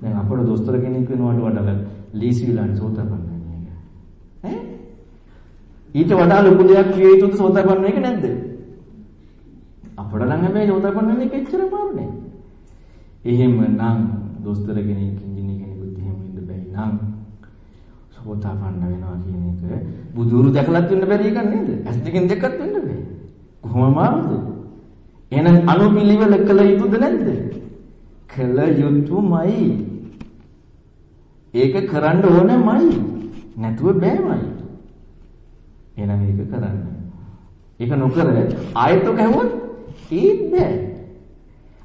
දැන් අපේ දොස්තර කෙනෙක් වෙනවට වඩා ලීසි විලානේ සෝතාපන්න වෙන එක. ඈ? ඊට වඩා ලොකු දෙයක් කිය යුතුද සෝතාපන්න වෙන එක නැද්ද? අපට නම් හැබැයි සෝතාපන්න වෙන එක එච්චර මාරු නෑ. එහෙමනම් දොස්තර කෙනෙක් ඉංජිනේර කෙනෙකුත් එහෙම වෙන්න බැයි නම් සෝතාපන්න වෙනවා කියන එක බුදුරු දැකලත් වෙන්න බැරි එකක් නේද? ඇස් දෙකෙන් දෙකක් වෙන්න බෑ. කොහොම මාරුද? එහෙනම් අනුපිළිවෙල කළ යුතුද නැද්ද? කළ යුතුමයි. ඒක කරන්න ඕනමයි. නැතුව බෑමයි. එහෙනම් ඒක කරන්න. ඒක නොකර ආයෙත් ඔක හැවුවොත් ඒත් බෑ.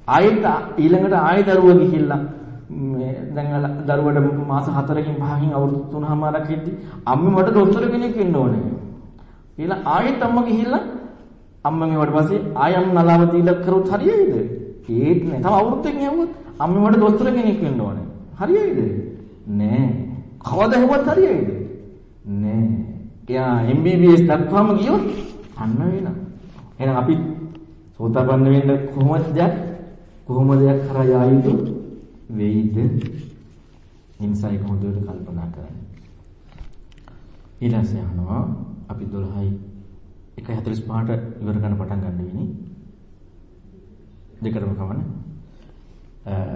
ආයෙත් ඊළඟට ආයෙ දරුවා ගිහිල්ලා මේ දැන් දරුවට මාස 4කින් 5කින් අවුරුදු 3මාරක් ඉද්දි අම්මේ මට දොස්තර කෙනෙක් වෙන්න ඕනේ. ඊළඟ ආයෙත් අම්මා ගිහිල්ලා අම්මා මෙවට පස්සේ ආයෙ අම්ම නලාව දීලා කරොත් හරියයිද? ඒත් නෑ. තව අවුරුද්දකින් හැවුවොත් අම්මේ මට දොස්තර කෙනෙක් වෙන්න ඕනේ. හරියයිද? නෑ. කවදා හැවුවත් හරියයිද? නෑ. එයා MBBS දක්වාම ගියොත් අන්න වෙනවා. එහෙනම් අපි සෝතාපන්න වෙන්න කොහොමද දෙයක් කොහොමද දෙයක් කරා යා යුතු වෙයිද? ඉන්සයි කොහොමද කල්පනා කරන්නේ. ඊළඟට අහනවා අපි 12යි 1:45ට ඉවර ගන්න පටන් ගන්න වෙන්නේ. දෙකටම කවන්නේ.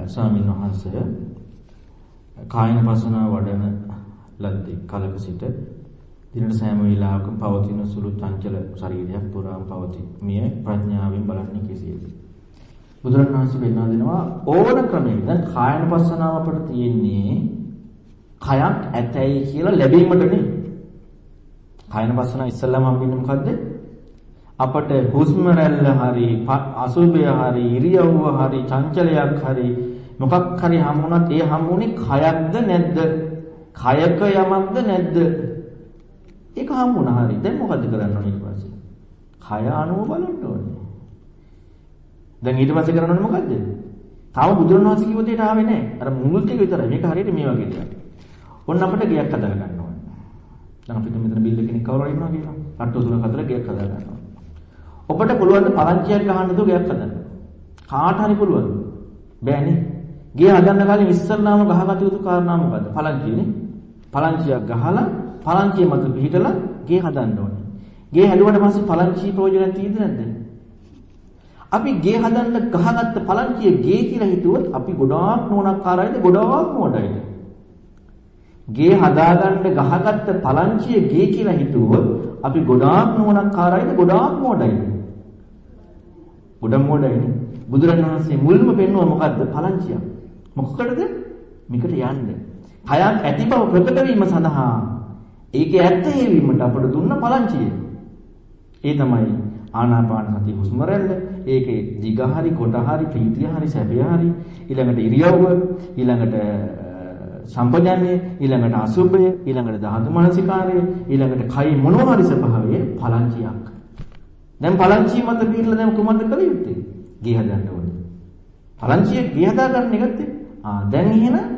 ස්වාමීන් වහන්සේ කායන පසනාව වඩන ලද්දේ කලක සිට දිනට සෑම වේලාවකම පවතින සුළු චංචල ශරීරයක් පුරාම පවතී. මිය ප්‍රඥාවෙන් බලන්නේ කෙසේද? බුදුරණවහන්සේ පෙන්වා දෙනවා ඕන ක්‍රමයකින් දැන් කායන පස්සනාව අපිට තියෙන්නේ කයක් ඇතැයි කියලා ලැබීමට නෙවෙයි. කායන පස්සනාව ඉස්සල්ලාම හම්බෙන්නේ මොකද්ද? අපට හුස්ම රැල්ල හරි අසුභය හරි ඉරියව්ව හරි චංචලයක් හරි මොකක් හරි හම්බුණත් ඒ හම්බුනේ කයක්ද නැද්ද? කයක යමක්ද නැද්ද? ඒක හම්බුණා හරි. දැන් මොකද කරන්න ඕනේ ඊට පස්සේ? කය අනුව බලන්න ඕනේ. දැන් ඊට පස්සේ කරන්න ඕනේ මොකද්ද? තාම බුදුරණවහන්සේ කිව්ව දෙයට ආවේ නැහැ. අර මුල් ටික විතරයි. මේක හරියට මේ වගේ දෙයක්. ඔන්න අපිට ගයක් හදා ගන්න ඕනේ. දැන් අපිට මෙතන බිල් කෙනෙක් කවුරු ඉන්නවා කියලා. අට්ටු තුනක් අතර ගයක් හදා ගන්නවා. ඔබට පුළුවන් ද පරංචියක් ගහන්න දෝ ගයක් හදන්න. කාට හරි පුළුවන්. බෑනේ. ගේ හදන්න කලින් ඉස්සල්ලාම ගහගත යුතු කාරණා මොකද්ද? පලංචියනේ. පලංචියක් ගහලා පලංචිය මත පිහිටලා ගේ හදන්න ඕනේ. ගේ හැදුවට පස්සේ පලංචිය ප්‍රයෝජනක් තියෙද නැද්ද? අපි ගේ හදන්න ගහගත්ත පලංචිය ගේ කියලා හිතුවොත් අපි ගොඩාක් නෝනක්කාරයිද ගොඩාක් මොඩයිද? ගේ හදාගන්න ගහගත්ත පලංචිය ගේ කියලා හිතුවොත් අපි ගොඩාක් නෝනක්කාරයිද ගොඩාක් මොඩයිද? ගොඩක් මොඩයිනේ. බුදුරණවහන්සේ මුල්ම පෙන්වුවා මොකද්ද? පලංචියක්. මොකකටද? මේකට යන්න. කයක් ඇති බව ප්‍රකට වීම සඳහා ඒකේ ඇත්ත හේවීමට අපට දුන්න පලංචිය. ඒ තමයි ආනාපාන සති හුස්ම රැල්ල. ඒකේ දිග හරි කොට හරි ප්‍රීතිය හරි සැපය හරි ඊළඟට ඉරියව්ව ඊළඟට සම්පජන්‍ය ඊළඟට අසුභය ඊළඟට ධාතු මනසිකාරය ඊළඟට කයි මොනවා හරි ස්වභාවයේ පලංචියක්. දැන් පලංචිය මත පිළිලා දැන් කොහොමද කළ යුත්තේ? ගේ හදන්න ඕනේ. පලංචිය ගේ හදා ගන්න එකත් ආ දැන් එහෙනම්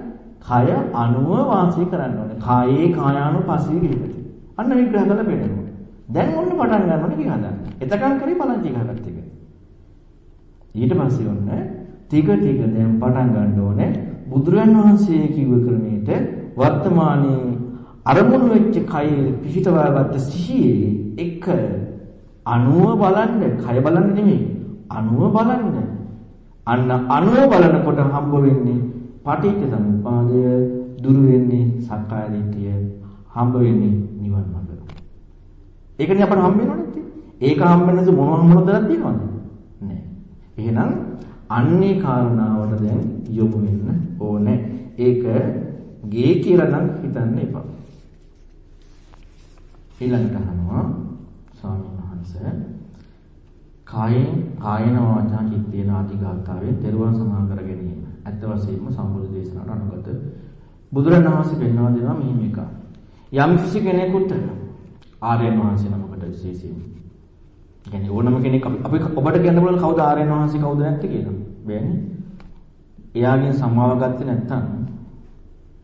කය අණුව වාසය කරන්න ඕනේ. කායේ කායානුපස්සී විහෙති. අන්න විග්‍රහ කරලා පෙන්නනවා. දැන් ඔන්න පටන් ගන්න ඕනේ ගේ හදන්න. එතකන් කරේ පලංචිය ගහගත්ත එක. ඊට පස්සේ ඔන්න ටික ටික දැන් පටන් ගන්න ඕනේ බුදුරන් වහන්සේ කිව්ව ක්‍රමයට වර්තමානයේ අරමුණු වෙච්ච කය පිහිටවාගත්ත සිහියේ එක අණුව බලන්න, කය බලන්න නෙමෙයි. අණුව බලන්න. අන්න අණුව බලනකොට හම්බ වෙන්නේ පටිච්ච සමුප්පාදය, දුරු වෙන්නේ සක්කාය දිට්ඨිය, හම්බ වෙන්නේ නිවන් මාර්ගය. ඒකනේ අපට හම්බ වෙනව නැත්තේ. ඒක හම්බ වෙනද මොනව හම්බුනද තියෙනවද? නෑ. එහෙනම් අන්නේ කාරණාවට දැන් යොමු වෙන්න ඕනේ. ඒක ගේ කියලා නම් හිතන්න එපා. ඊළඟට අහනවා ස්වාමීන් වහන්සේ කායෙන් කායන වාචා චිත්තේන ආදි ගාථාවෙන් දරුවන් සමාන කර ගැනීම. ඇත්ත වශයෙන්ම සම්බුද්ධ දේශනාවට අනුගත බුදුරණවහන්සේ පෙන්වා දෙනවා මෙහිම එක. යම් කිසි කෙනෙකුට ආර්යයන් වහන්සේ නමකට විශේෂයෙන්. කියන්නේ ඕනම කෙනෙක් අපි ඔබට කියන්න පුළුවන් කවුද ආර්යයන් වහන්සේ කවුද නැත්තේ කියලා. බෑනේ. එයාගෙන් සමාව ගත්තේ නැත්නම්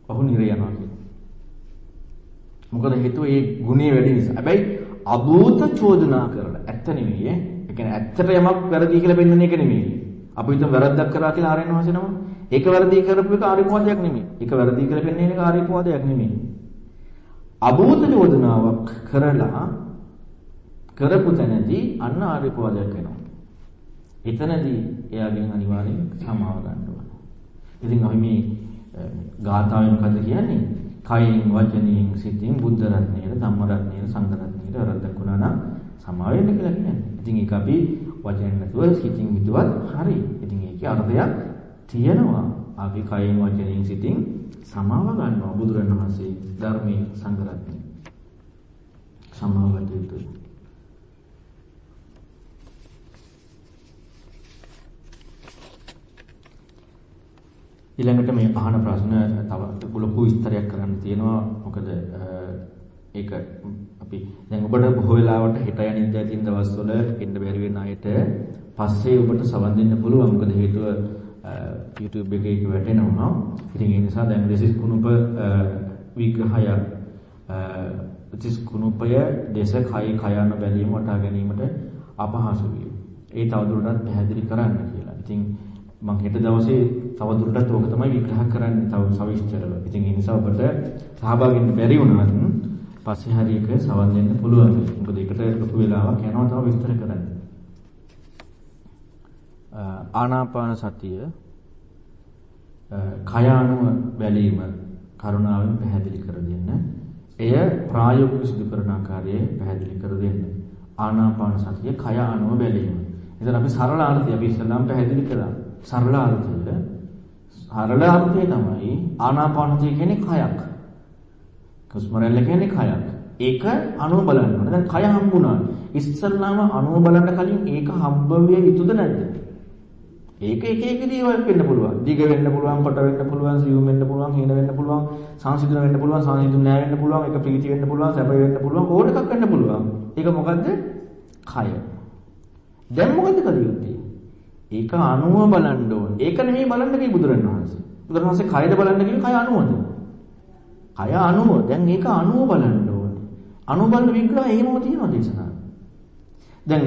ඔහු නිරය යනවා කියලා. මොකද හේතුව ඒ ගුණය වැඩි නිසා. හැබැයි අභූත චෝදනා කරලා ඇත්ත නෙමෙයි ඈ. ඒ කියන්නේ ඇත්තට යමක් වැරදි කියලා පෙන්වන එක නෙමෙයි. අපි හිතමු වැරද්දක් කරා කියලා ආරයන් වහන්සේ නම. ඒක වැරදි කරපු එක ආරිපවාදයක් නෙමෙයි. ඒක වැරදි කියලා පෙන්වන එක ආරිපවාදයක් නෙමෙයි. අභූත චෝදනාවක් කරලා කරපු තැනදී අන්න ආරිපවාදයක් වෙනවා. එතනදී එයාගෙන් අනිවාර්යෙන් සමාව ගන්න ඕනේ. ඉතින් අපි මේ ගාථාවෙන් මොකද කියන්නේ? කයින් වචනයෙන් සිතින් බුද්ධ රත්නයේ ධම්ම රත්නයේ සංඝ කියලා රද්දක් වුණා නම් සමා වෙන්න කියලා කියන්නේ. ඉතින් ඒක අපි වචනෙන් නැතුව සිතින් හිතුවත් හරි. ඉතින් ඒකේ අර්ථයක් තියෙනවා. අපි කයෙන් වචනෙන් සිතින් සමාව ගන්නවා බුදුරණවහන්සේ ධර්මයේ සංගරත්නේ. සමාව ගත යුතුයි. ඊළඟට මේ අහන ප්‍රශ්න තව ලොකු විස්තරයක් කරන්න තියෙනවා. මොකද ඒක අපි දැන් ඔබට බොහෝ වෙලාවට හෙට යනින්දා තියෙන දවස්වල එන්න බැරි වෙන අයට පස්සේ ඔබට සවන් දෙන්න පුළුවන්. මොකද හේතුව YouTube එකේ ඒක වැටෙනවා. ඉතින් ඒ නිසා දැන් දෙසිස් කුණුප විග්‍රහය දෙසිස් කුණුපය දේශ කය කයන බැලීම වටහා ගැනීමට අපහසු විය. ඒ තවදුරටත් පැහැදිලි කරන්න කියලා. ඉතින් මම හෙට දවසේ තවදුරටත් ඕක තමයි විග්‍රහ කරන්නේ තව සවිස්තරව. ඉතින් ඒ නිසා ඔබට සහභාගී වෙන්න බැරි වුණත් පස්සේ හරි එක සවන් දෙන්න පුළුවන්. මොකද ඒකට ලොකු වෙලාවක් යනවා තව විස්තර කරන්න. ආනාපාන සතිය කය අනුව බැලීම කරුණාවෙන් පැහැදිලි කර දෙන්න. එය ප්‍රායෝගිකව සිදු කරන ආකාරය පැහැදිලි කර දෙන්න. ආනාපාන සතිය කය අනුව බැලීම. එතන අපි සරල අර්ථය අපි ඉස්සෙල්ලාම පැහැදිලි කළා. සරල අර්ථය සරල අර්ථය තමයි ආනාපානසතිය කියන්නේ කයක්. කුස්මරැල්ල කියන්නේ කයක්. ඒක අණුව බලන්න ඕනේ. දැන් කය හම්බුණා. ඉස්සල්ලාම අණුව බලන්න කලින් ඒක හම්බවෙ යුතුද නැද්ද? ඒක එක එක දේවල් වෙන්න පුළුවන්. දිග වෙන්න පුළුවන්, කොට වෙන්න පුළුවන්, සියුම් වෙන්න පුළුවන්, හීන වෙන්න පුළුවන්, සංසිඳන වෙන්න පුළුවන්, සංසිඳුම් නෑ වෙන්න පුළුවන්, එක ප්‍රීති වෙන්න පුළුවන්, සැප වෙන්න පුළුවන්, ඕන එකක් වෙන්න පුළුවන්. ඒක මොකද්ද? කය. දැන් මොකද කළ යුත්තේ? ඒක අණුව බලන්න ඕනේ. ඒක නෙමෙයි බලන්න කිව්වේ බුදුරණවහන්සේ. බුදුරණවහන්සේ කයද බලන්න කිව්වේ කය අණුවද? 6 90 දැන් ඒක 90 බලන්න ඕනේ. 90 බලන විග්‍රහය එහෙමම තියෙනවා දේශනාවේ. දැන්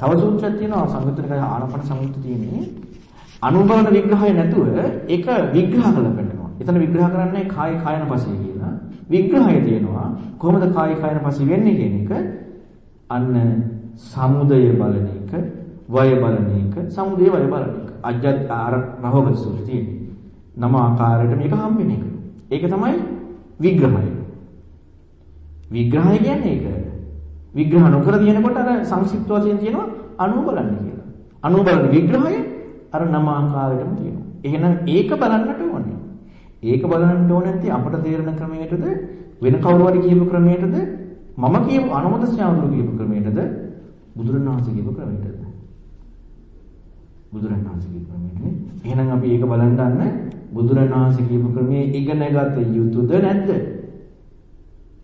තව සූත්‍රයක් තියෙනවා සංගතන ආනපන සම්මුති තියෙන්නේ. 90 බලන විග්‍රහය නැතුව ඒක විග්‍රහ කරලා බලනවා. එතන විග්‍රහ කරන්නේ කාය කායන පස්සේ කියලා. විග්‍රහය තියෙනවා කොහොමද කාය කායන පස්සේ වෙන්නේ කියන එක. අන්න සමුදය බලන එක, වය බලන එක, සමුදය වය බලන එක. අජ්ජත් ආර රහවක සූත්‍රය තියෙන්නේ. නම ආකාරයට මේක හම්බෙන එක. ඒක තමයි විග්‍රහය. විග්‍රහය කියන්නේ ඒක. විග්‍රහ නොකර තියෙනකොට අර සංක්ෂිප්ත වශයෙන් තියෙනවා අනුව බලන්න කියලා. අනුව බලන විග්‍රහය අර නම ආකාරයටම තියෙනවා. එහෙනම් ඒක බලන්නට ඕනේ. ඒක බලන්න ඕනේ නැති අපට තේරෙන ක්‍රමයකටද වෙන කවුරු හරි කියපු ක්‍රමයකටද මම කියපු අනුමත ශ්‍රාවකරු කියපු ක්‍රමයකටද බුදුරණවහන්සේ කියපු ක්‍රමයකටද බුදුරණවහන්සේ කියපු ක්‍රමයටනේ. එහෙනම් අපි ඒක බලන්න ගන්න බුදුරණවහන්සේ කියපු ක්‍රමයේ ඉගෙනගත යුතුද නැද්ද?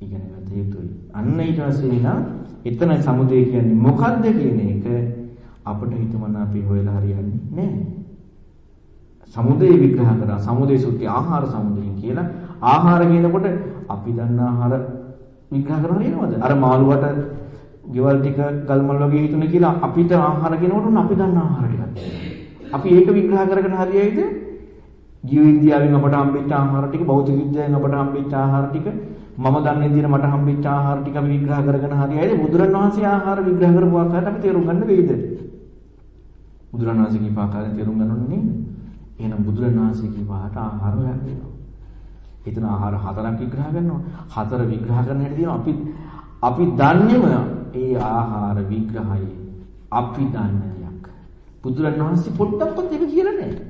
ඉගෙනගත යුතුයි. අන්න ඊට පස්සේ නම් එතන සමුදය කියන්නේ මොකද්ද කියන එක අපිට හිතමන අපි හොයලා හරියන්නේ නැහැ. සමුදය විග්‍රහ කරා සමුදය සුත්‍ය ආහාර සමුදයෙන් කියලා ආහාර කියනකොට අපි දන්න ආහාර විග්‍රහ කරන හරියනවද? අර මාළුවට ගෙවල් ටික ගල්මල් වගේ හිතුනේ කියලා අපිට ආහාර කියනකොට අපි දන්න ආහාර ටිකක්. අපි ඒක විග්‍රහ කරගෙන හරියයිද? ජීව විද්‍යාවෙන් අපට හම්බෙච්ච ආහාර ටික, භෞතික විද්‍යාවෙන් අපට හම්බෙච්ච ආහාර ටික, මම දන්නේ විදිහට මට හම්බෙච්ච ආහාර ටික අපි විග්‍රහ කරගෙන හරියයිද? බුදුරණවහන්සේ ආහාර විග්‍රහ කරපු ආකාරයට අපි තේරුම් ගන්න වෙයිද? බුදුරණවහන්සේ කියපු ආකාරයෙන් තේරුම් ගන්න ඕනේ නේද? එහෙනම් බුදුරණවහන්සේ කියපාට ආහාර ලැබෙනවා. එතන ආහාර හතරක් විග්‍රහ කරනවා. හතර විග්‍රහ කරන හැටි තියෙනවා. අපි අපි දන්නේම ඒ ආහාර විග්‍රහයේ අපි දන්න දෙයක්. බුදුරණවහන්සේ පොඩ්ඩක්වත් ඒක කියලා නැහැ.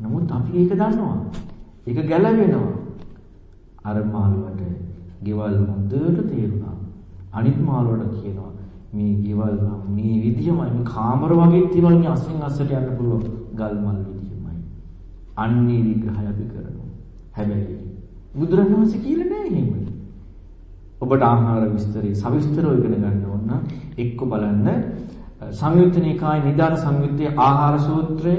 නමුත් අපි ඒක දන්නවා. ඒක ගැළවෙනවා. අර මාළුවට ගෙවල් හොඳට තේරුණා. අනිත් මාළුවට කියනවා මේ ගෙවල් මේ විදියමයි මේ කාමර වගේ තියෙනවා මේ අස්සෙන් අස්සට යන්න පුළුවන් ගල් මල් විදියමයි. අන්නේ විග්‍රහය අපි කරනවා. හැබැයි බුදුරණවහන්සේ කියලා නෑ එහෙම. ඔබට ආහාර විස්තරي සවිස්තරව ඉගෙන ගන්න ඕන නම් එක්ක බලන්න සංයුත්ත නිකායේ නිදාන සංයුත්තේ ආහාර සූත්‍රය,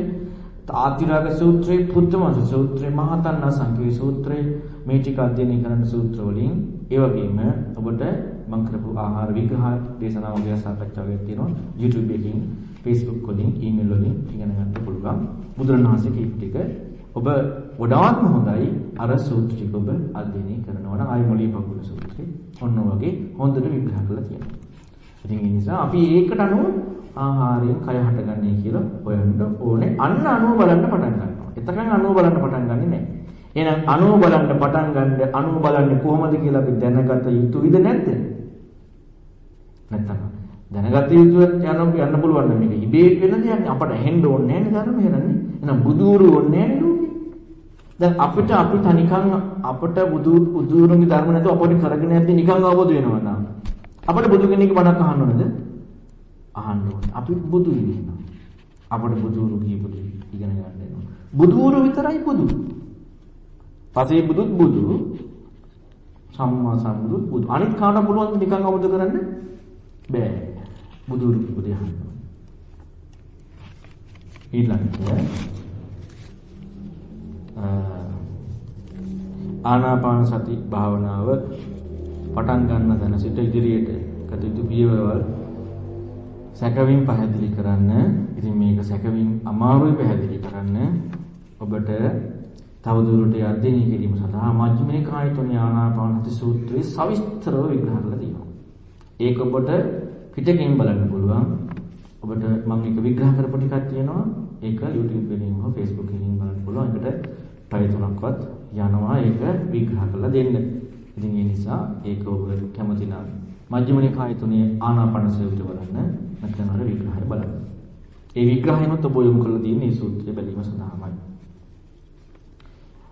තාතිරාග සූත්‍රය, පුත්තමස සූත්‍රය, මහතන්නා සංකේ සූත්‍රය මේ ටික අධ්‍යයනය කරන්න සූත්‍ර වලින් ඒ වගේම ඔබට මම කරපු ආහාර විග්‍රහ දේශනාව වගේ සාකච්ඡාවක් තියෙනවා. YouTube එකකින් Facebook වලින් email වලින් ඉගෙන ගන්න පුළුවන්. බුදුරණවහන්සේ කීප ටික ඔබ වඩාත්ම හොඳයි. අර සූත්‍ර ටික ඔබ අධ්‍යයනය කරනවා නම් ආයි මොළී පගුල සූත්‍රය. ඔන්න වගේ හොඳට විග්‍රහ කරලා තියෙනවා. ඉතින් ඒ නිසා අපි ඒකට අනුව ආහාරයෙන් කය හටගන්නේ කියලා හොයන්න ඕනේ. අන්න අනුව බලන්න පටන් ගන්නවා. එතකන් අනුව බලන්න පටන් ගන්නෙ නැහැ. එහෙනම් අනුව බලන්න පටන් ගන්න අනුව බලන්නේ කොහොමද කියලා අපි දැනගත යුතුයිද නැද්ද? නැත්තම් දැනගත යුතු යන යන්න පුළුවන් නම් මේක ඉබේ වෙන දෙයක් අපට ඇහෙන්න ඕනේ නැහැ නේද ධර්ම හේරන්නේ. එහෙනම් බුදුරු ඕනේ නැහැ නේද? දැන් අපිට අපි තනිකන් අපිට බුදු බුදුරුන්ගේ ධර්ම නැතුව අපිට කරගෙන යද්දි නිකන් අවබෝධ වෙනවා නම් අපිට බුදු කෙනෙක්ගේ බණක් අහන්න ඕනද? අහන්න ඕනේ. අපි බුදු වෙනවා. අපට බුදුරු කියපු දේ ඉගෙන ගන්න වෙනවා. බුදුරු විතරයි බුදු. පසේ බුදුත් බුදු. සම්මා සම්බුදුත් බුදු. අනිත් කාට පුළුවන් නිකන් අවබෝධ කරන්න බෑ. බුදුරු කියපු දේ අහන්න. ඊළඟට ආනාපාන සති භාවනාව පටන් ගන්න තැන සිට ඉදිරියට කටයුතු පියවරවල් සැකවින් පැහැදිලි කරන්න. ඉතින් මේක සැකවින් අමාරුයි පැහැදිලි කරන්න. ඔබට තවදුරටත් අධ්‍යයනය කිරීම සඳහා මජ්ක්‍ධිම නිකායේ තුන ආනාපාන සති සූත්‍රයේ සවිස්තරව විග්‍රහ කරලා තියෙනවා. ඒක ඔබට පිටකින් බලන්න පුළුවන්. ඔබට මම ඒක විග්‍රහ කරපු ටිකක් තියෙනවා. ඒක YouTube එකකින් හෝ Facebook එකකින් බලන්න පුළුවන්. ඒකට පැය තුනක්වත් යනවා ඒක විග්‍රහ කරලා දෙන්න. ඉතින් ඒ නිසා ඒක ඔබ කැමති නම් මජ්ක්‍ධිම නිකාය තුනේ ආනාපාන සූත්‍රය බලන්න නැත්නම් අර විග්‍රහය බලන්න. ඒ විග්‍රහයනොත් ඔබ යොමු කරලා තියෙන මේ සූත්‍රය බැලීම සඳහාමයි.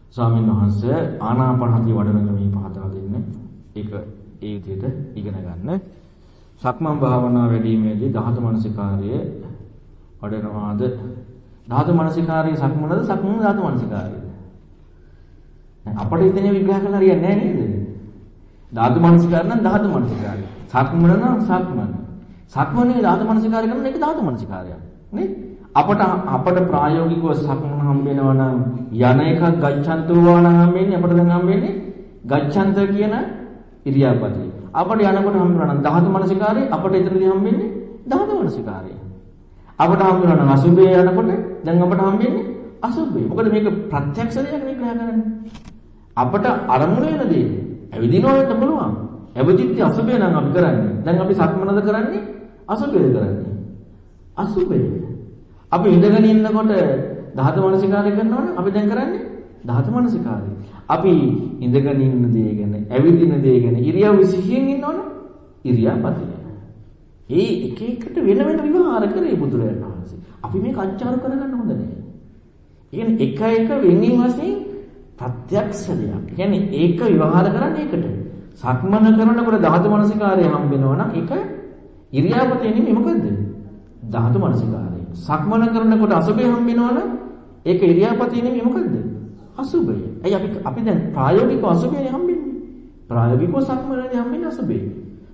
ස්වාමීන් වහන්සේ ආනාපාන හතිය වඩන ක්‍රමී පහදා දෙන්න. ඒක ඒ විදිහට ඉගෙන ගන්න. සක්මන් භාවනා වැඩිීමේදී ධාතු මනසිකාර්යය වඩනවාද ධාතු මනසිකාර්යය සක්මනද සක්මන ධාතු මනසිකාර්යය අපිට ඉතින් විග්‍රහ කරලා හරියන්නේ නැහැ නේද ධාතු මනසිකාර නම් ධාතු මනසිකාරය. සක්මන නම් සක්මන. සක්මනේ ධාතු මනසිකාරය කරන එක ධාතු මනසිකාරයක්. නේ? අපට අපට ප්‍රායෝගිකව සක්මන හම්බ වෙනවා නම් යන එකක් ගච්ඡන්තෝ වාන හම්බෙන්නේ අපට දැන් හම්බෙන්නේ ගච්ඡන්ත කියන ඉරියාපතේ. අපට යනකොට හම්බ වෙනවා නම් ධාතු මනසිකාරය අපට එතනදී හම්බෙන්නේ ධාතු මනසිකාරය. අපට හම්බ වෙනවා නම් අසුභය යනකොට දැන් අපට හම්බෙන්නේ අසුභය. මොකද මේක ප්‍රත්‍යක්ෂ දෙයක් විග්‍රහ කරන්නේ. අපට අරමුණ වෙන දේ ඇවිදිනවට පුළුවන්. ඇවිදිද්දි අසුබය නම් අපි කරන්නේ. දැන් අපි සක්මනද කරන්නේ? අසුබයද කරන්නේ? අසුබය. අපි ඉඳගෙන ඉන්නකොට ධාතු මනසිකාරය කරනවනේ අපි දැන් කරන්නේ ධාතු මනසිකාරය. අපි ඉඳගෙන ඉන්න දේ ගැන, ඇවිදින දේ ගැන ඉරියව් සිහියෙන් ඉන්නවනේ ඉරියාපතය. ඒ එක එකට වෙන වෙන විවහාර කරේ බුදුරජාණන් වහන්සේ. අපි මේක අච්චාර කරගන්න හොඳ නැහැ. කියන්නේ එක එක වෙනින් වශයෙන් ප්‍රත්‍යක්ෂ දෙයක්. කියන්නේ ඒක විවහාර කරන්නේ ඒකට. සක්මන කරනකොට ධාතු මනසිකාරය හම්බ වෙනවා නම් ඒක ඉරියාපතේ නෙමෙයි මොකද්ද? ධාතු මනසිකාරය. සක්මන කරනකොට අසුබය හම්බ වෙනවා නම් ඒක ඉරියාපතේ නෙමෙයි මොකද්ද? අසුබය. ඇයි අපි අපි දැන් ප්‍රායෝගිකව අසුබයනේ හම්බෙන්නේ. ප්‍රායෝගිකව සක්මනේදී හම්බෙන්නේ අසුබය.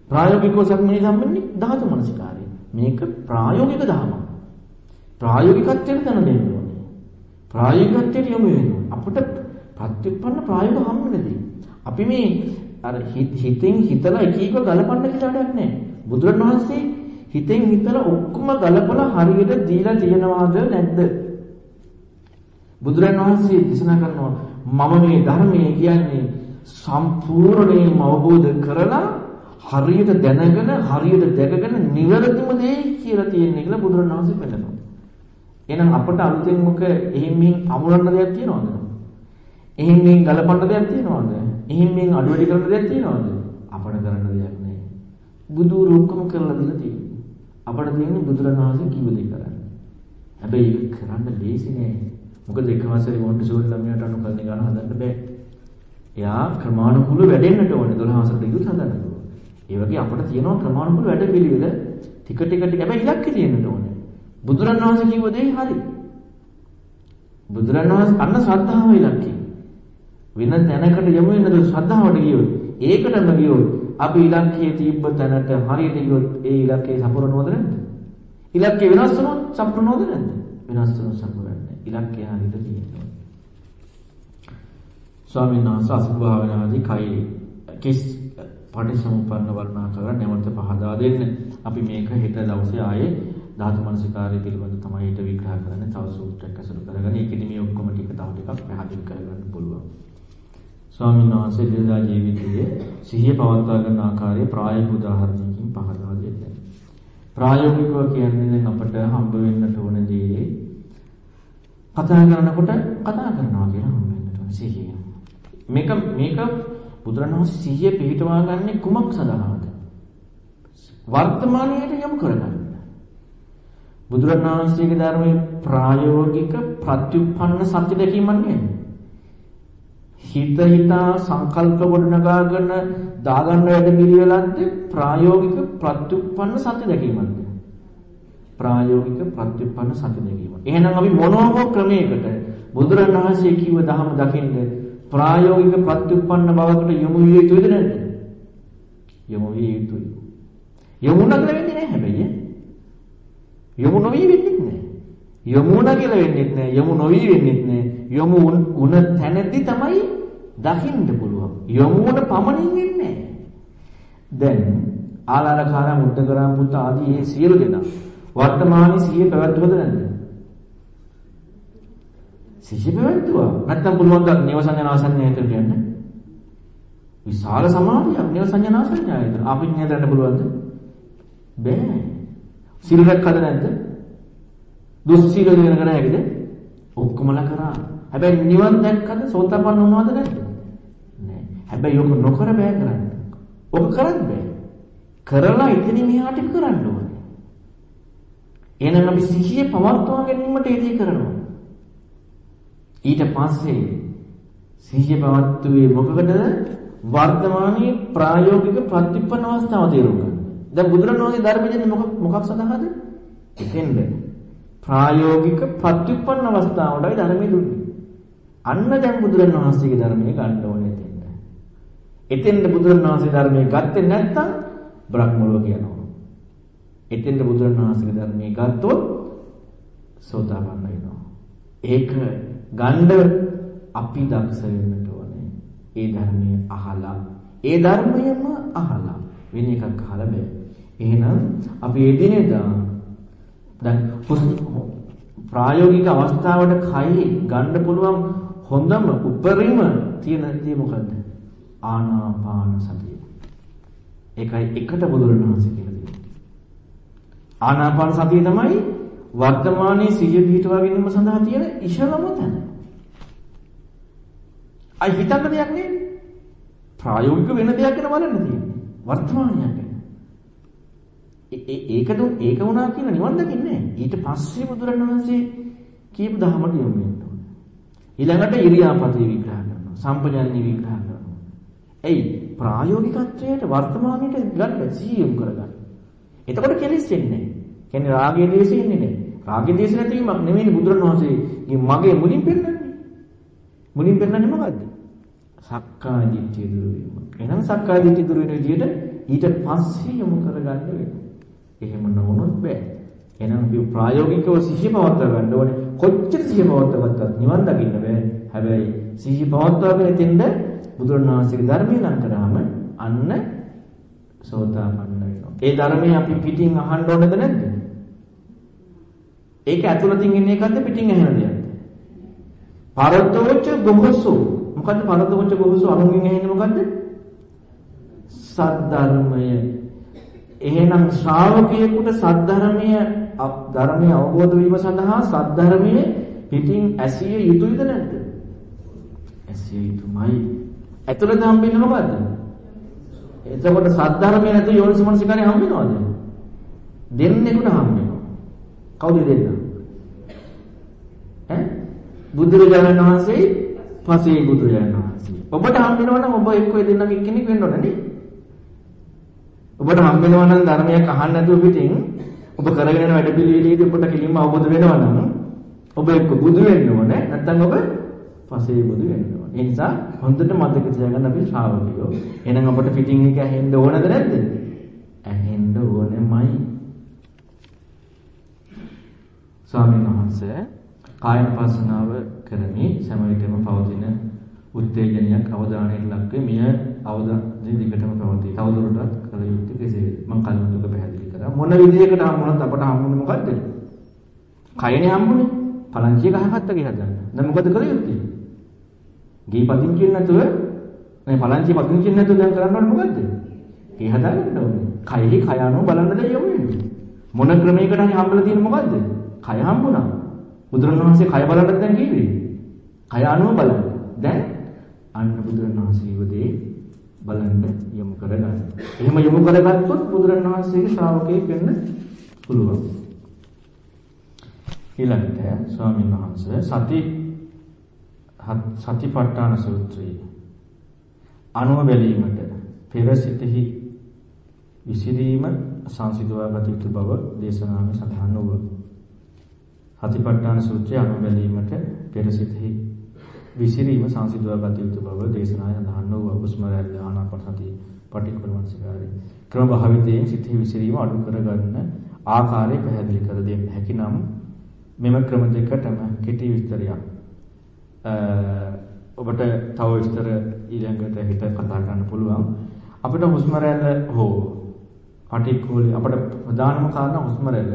ප්‍රායෝගිකව සක්මනේදී හම්බෙන්නේ ධාතු මනසිකාරය. මේක ප්‍රායෝගික ධර්ම. ප්‍රායෝගිකත්වයට දැන දෙන්න ඕනේ. ප්‍රායෝගිකත්වයට යොමු වෙන්න. අපිට ප්‍රතිඋත්පන්න ප්‍රායෝගික හම්බෙන්නේ. අපි මේ අර හිතෙන් හිතලා එක එක ගලපන්න කියලා වැඩක් නැහැ. බුදුරණවහන්සේ හිතෙන් හිතලා ඔක්කොම ගලපලා හරියට දීලා තියෙනවද නැද්ද? බුදුරණවහන්සේ දේශනා කරනවා මම මේ ධර්මයේ කියන්නේ සම්පූර්ණයෙන්ම අවබෝධ කරලා හරියට දැනගෙන හරියට දැකගෙන නිවැරදිම දේ කියලා තියෙන්නේ කියලා බුදුරණවහන්සේ පෙන්නනවා. එහෙනම් අපට අලුතෙන් මොක එහෙම මෙහෙම අමුරන්න දෙයක් තියනවද? එහෙන් මෙන් ගලපන්න දෙයක් තියනවද? එහෙන් මෙන් අඩු වැඩි කරන්න දෙයක් තියනවද? අපට කරන්න දෙයක් නැහැ. බුදු රූපකම කරලා දීලා තියෙනවා. අපට තියෙන්නේ බුදුරණවහන්සේ කිව්ව දේ කරන්න. හැබැයි ඒක කරන්න ලේසි නෑ. මොකද එක මාසෙක මොන්ටිසෝරි ළමයාට අනුකල්පන ගන්න හදන්න බෑ. එයා ක්‍රමානුකූලව වැඩෙන්නට ඕනේ 12 මාසෙකට ඉදුත් හදන්න ඕනේ. ඒ වගේ අපිට තියෙනවා ක්‍රමානුකූල වැඩ පිළිවෙල ටික ටික ටික හැබැයි ඉලක්කය තියෙන්නට ඕනේ. බුදුරණවහන්සේ කිව්ව දේ හරි. බුදුරණවහන්සේ අන්න ශ්‍රද්ධාව ඉලක්කය. වෙන තැනකට යමු වෙනද ශ්‍රද්ධාවට ගියොත් ඒකටම ගියොත් අපි ඉලක්කයේ තිබ්බ තැනට හරියට ගියොත් ඒ ඉලක්කය සපුරනවද නැද්ද? ඉලක්කය වෙනස් වුණොත් සපුරනවද නැද්ද? වෙනස් වුණොත් සපුරන්නේ. ඉලක්කය හරියට තියෙනවා. ස්වාමීන් වහන්සේ අසුභාවනාදී කයි කිස් පටිසමුප්පන්න වර්ණාකාර නැවත පහදා දෙන්න. අපි මේක හෙට දවසේ ආයේ ධාතු මනසිකාරය පිළිබඳ තමයි ඊට විග්‍රහ කරන්නේ. තව සූත්‍රයක් අසුරු කරගෙන ඒකෙදි මේ ඔක්කොම ටික තව ටිකක් පැහැදිලි කරගන්න පුළුවන්. ස්වාමීන් වහන්සේ දිනදා ජීවිතයේ සිහිය පවත්වා ගන්න ආකාරය ප්‍රායෝගික උදාහරණයකින් පහදා දෙන්න. ප්‍රායෝගිකව කියන්නේ දැන් අපට හම්බ වෙන්නට ඕන දේ කතා කරනකොට කතා කරනවා කියලා හම්බ වෙන්නට ඕන සිහිය. මේක මේක බුදුරණවහන්සේ සිහිය පිළිටවා ගන්න කුමක් සඳහාද? වර්තමානයට යොමු කරගන්න. බුදුරණවහන්සේගේ ධර්මයේ ප්‍රායෝගික ප්‍රතිඋපන්න සත්‍ය දැකීමක් නෙමෙයි. හිත හිතා සංකල්ප ගොඩනගාගෙන දාගන්න වැඩ පිළිවෙලක්ද ප්‍රායෝගික ප්‍රත්‍යুৎপন্ন සති දැකීමක්ද ප්‍රායෝගික ප්‍රත්‍යুৎপন্ন සති දැකීම. එහෙනම් අපි මොනෝම ක්‍රමයකට බුදුරණවහන්සේ කිව්ව ධහම දකින්ද ප්‍රායෝගික ප්‍රත්‍යুৎপন্ন බවකට යොමු විය යුතුද නැද්ද? යොමු විය යුතුයි. යොමු නැගල වෙන්නේ නැහැ හැබැයි. යොමු නොවී වෙන්නේ නැහැ. යොමු නැගල වෙන්නේ නැහැ. යොමු නොවී වෙන්නේ නැහැ. යොමු උන තැනදී තමයි දකින්න පුළුවන්. යොමු වුණ පමණින් වෙන්නේ දැන් ආලාරකාර මුද්දකරම් පුත් ආදී මේ සියලු දෙනා වර්තමානයේ සිහිය පැවැත්වුවද නැද්ද? සිහිය පැවැත්වුවා. නැත්තම් පුළුවන් ද නේවසඤ්ඤාසඤ්ඤායතන කියන්නේ? විශාල සමාධියක් නේවසඤ්ඤාසඤ්ඤායතන. අපි නියතන්න පුළුවන්ද? බෑ. සිල් රැක්කද නැද්ද? දුස්සීල වෙන කර හැකිද? ඔක්කොමලා කරා. හැබැයි නිවන් දැක්කද සෝතපන්න වුණාද නැද්ද? නෑ. හැබැයි ඔක නොකර බෑ කරන්න. ඔක කරත් බෑ. කරලා ඉතින් මෙහාට කරන්න ඕනේ. එහෙනම් අපි සිහිය පවත්වා ගැනීමට ඒ දේ කරනවා. ඊට පස්සේ සිහිය පවත්වුවේ මොකකටද? වර්තමානයේ ප්‍රායෝගික ප්‍රතිපන්න අවස්ථාව තේරුම් ගන්න. දැන් බුදුරණවහන්සේ ධර්මයෙන් මොකක් මොකක් සඳහාද? එතෙන්ද ප්‍රායෝගික ප්‍රතිපන්න අවස්ථාවටයි ධර්මයේ දුන්නේ. අන්න දැන් බුදුරණවහන්සේගේ ධර්මයේ ගන්න ඕනේ එතෙන්ද. එතෙන්ද බුදුරණවහන්සේ ධර්මයේ ගත්තේ නැත්නම් බ්‍රහ්ම ලෝක යනවා. එතෙන්ද බුදුරණවහන්සේගේ ධර්මයේ ගත්තොත් සෝතාපන්න වෙනවා. ඒක ගන්න අපි දක්ෂ වෙන්නට ඕනේ. ඒ ධර්මයේ අහලා, ඒ ධර්මයම අහලා වෙන එකක් අහලා බෑ. එහෙනම් අපි එදිනෙදා දැන් ප්‍රායෝගික අවස්ථාවට කයි ගන්න පුළුවන් හොඳම උපරිම තියෙන දේ මොකද්ද? ආනාපාන සතිය. ඒකයි එකට බුදුරණවහන්සේ කියලා දෙන්නේ. ආනාපාන සතිය තමයි වර්තමානයේ සිහිය පිහිටවා ගැනීම සඳහා තියෙන ඉෂලම තැන. අයි හිතන්න දෙයක් නෙවෙයි. ප්‍රායෝගික වෙන දෙයක් ගැන බලන්න තියෙන්නේ. වර්තමානයක් ගැන. ඒකද ඒක වුණා කියලා නිවන් දකින්නේ ඊට පස්සේ බුදුරණවහන්සේ කියපු දහමට යොමු වෙන්න ඕනේ. ඊළඟට ඉරියාපතේ විග්‍රහ කරනවා. සම්පජන්ණි විග්‍රහ කරනවා. එයි ප්‍රායෝගිකත්වයට වර්තමානයට ගන්න සිහියම් කරගන්න. එතකොට කෙලෙස් වෙන්නේ නැහැ. කියන්නේ රාගයේ දේශේ ඉන්නේ නැහැ. රාගයේ දේශ නැතිවීමක් නෙමෙයි බුදුරණවහන්සේගේ මගේ මුලින් පෙන්නන්නේ. මුලින් පෙන්නන්නේ මොකද්ද? සක්කාය දිට්ඨිය දුරු වීම. එහෙනම් සක්කාය දිට්ඨිය දුරු වෙන විදිහට ඊට පස්සේ යොමු කරගන්න වෙනවා. එහෙම නොවුනොත් බෑ. එහෙනම් අපි ප්‍රායෝගිකව සිහිය පවත්වා ගන්න ඕනේ. කොච්චර සිහිය පවත්වාගත්තත් නිවන් දකින්න බෑ. හැබැයි සිහිය පවත්වාගෙන තින්ද බුදුරණවහන්සේගේ ධර්මය නම් කරාම අන්න සෝතාපන්න වෙනවා. ඒ ධර්මයේ අපි පිටින් අහන්න ඕනද නැද්ද? ඒක ඇතුළතින් එන එකක්ද පිටින් ඇහෙන දෙයක්ද? පරතෝච බොහෝසු. මොකද්ද පරතෝච බොහෝසු අනුන්ගෙන් ඇහෙන්නේ මොකද්ද? සද්ධර්මය. එහෙනම් ශ්‍රාවකයෙකුට සද්ධර්මය ධර්මය අවබෝධ වීම සඳහා සද්ධර්මයේ පිටින් ඇසිය යුතුයද නැද්ද? ඇසිය යුතුමයි. ඇතුළත හම්බෙන්නේ මොකද්ද? එතකොට සද්ධර්මයේ නැතු යෝනිසමනසිකාරය හම්බ වෙනවද? දෙන්නෙකුට හම්බ වෙනවා. කවුද දෙන්න? ඈ? බුදුරජාණන් වහන්සේ පසේ බුදුරජාණන් වහන්සේ. ඔබට හම්බ වෙනවනම් ඔබ එක්ක ඒ දෙන්නගෙන් එක්කෙනෙක් වෙන්න ඕනේ නේ? ඔබට හම්බ වෙනවනම් ධර්මයක් අහන්න නැතුව පිටින් ඔබ කරගෙන යන වැඩ පිළිවිලේදී ඔබට කිලින්ම අවබෝධ වෙනවනම් ඔබ එක්ක බුදු වෙන්න ඕනේ නැත්නම් ඔබ පසේ බුදු වෙන්න ඕනේ. ඒ නිසා හොඳට මතක තියාගන්න අපි ශ්‍රාවකයෝ. එහෙනම් අපිට පිටින් එක ඇහෙන්න ඕනද නැද්ද? ඇහෙන්න ඕනෙමයි. ස්වාමීන් වහන්සේ කායන පස්සනාව කරමි සෑම විටම පවතින උත්තේජනයක් අවධානයට ලක්වේ මිය අවධානය දිගටම පවතී. තවදුරටත් කල යුත්තේ කෙසේද? මම කලින් දුක පැහැදිලි කරා. මොන විදිහකට හම්බුනත් අපට හම්බුනේ මොකද්ද? කයනේ හම්බුනේ. පලංචිය ගහගත්ත ගේ හදන්න. දැන් මොකද කළ යුත්තේ? ගේ පදිංචි නැතුව මේ පලංචි පදිංචි නැතුව දැන් කරන්න ඕනේ මොකද්ද? ගේ හදාගන්න ඕනේ. කයෙහි කය අනුව බලන්න දෙයක් යමු වෙන්නේ. මොන ක්‍රමයකට හරි හම්බලා තියෙන මොකද්ද? කය හම්බුණා. බුදුරණවහන්සේ කය බලන්නත් දැන් කිව්වේ. කය අනුව බලන්න. දැන් අන්න බුදුරණවහන්සේ ඉවදේ බලන්න යොමු කරගන්න. එහෙම යොමු කරගත්තොත් බුදුරණවහන්සේගේ ශ්‍රාවකයෙක් වෙන්න පුළුවන්. ඊළඟට ස්වාමීන් වහන්සේ සති සතිපට්ඨාන සූත්‍රයේ අනුව බැලීමට පෙර සිටෙහි විසිරීම සංසිඳවා ගත යුතු බව දේශනාවේ සඳහන් වූ. හතිපට්ඨාන සූත්‍රය අනුබැලීමට පෙර සිටෙහි විසිරීම සංසිඳවා ගත යුතු බව දේශනාවේ සඳහන් වූ හුස්ම රැල්ල ආනාපාන සතිය පටික්කුලවංශකාරී ක්‍රම භාවිතයෙන් සිතෙහි විසිරීම අඩු කරගන්න ආකාරය පැහැදිලි කර දෙන්න හැකි නම් මෙම ක්‍රම දෙකටම කෙටි විස්තරයක් ඔබට තව විස්තර ඊළඟට හිත කතා කරන්න පුළුවන් අපිට හුස්ම රැල්ල හෝ පටික්කුල අපිට ප්‍රධානම කාරණා හුස්ම රැල්ල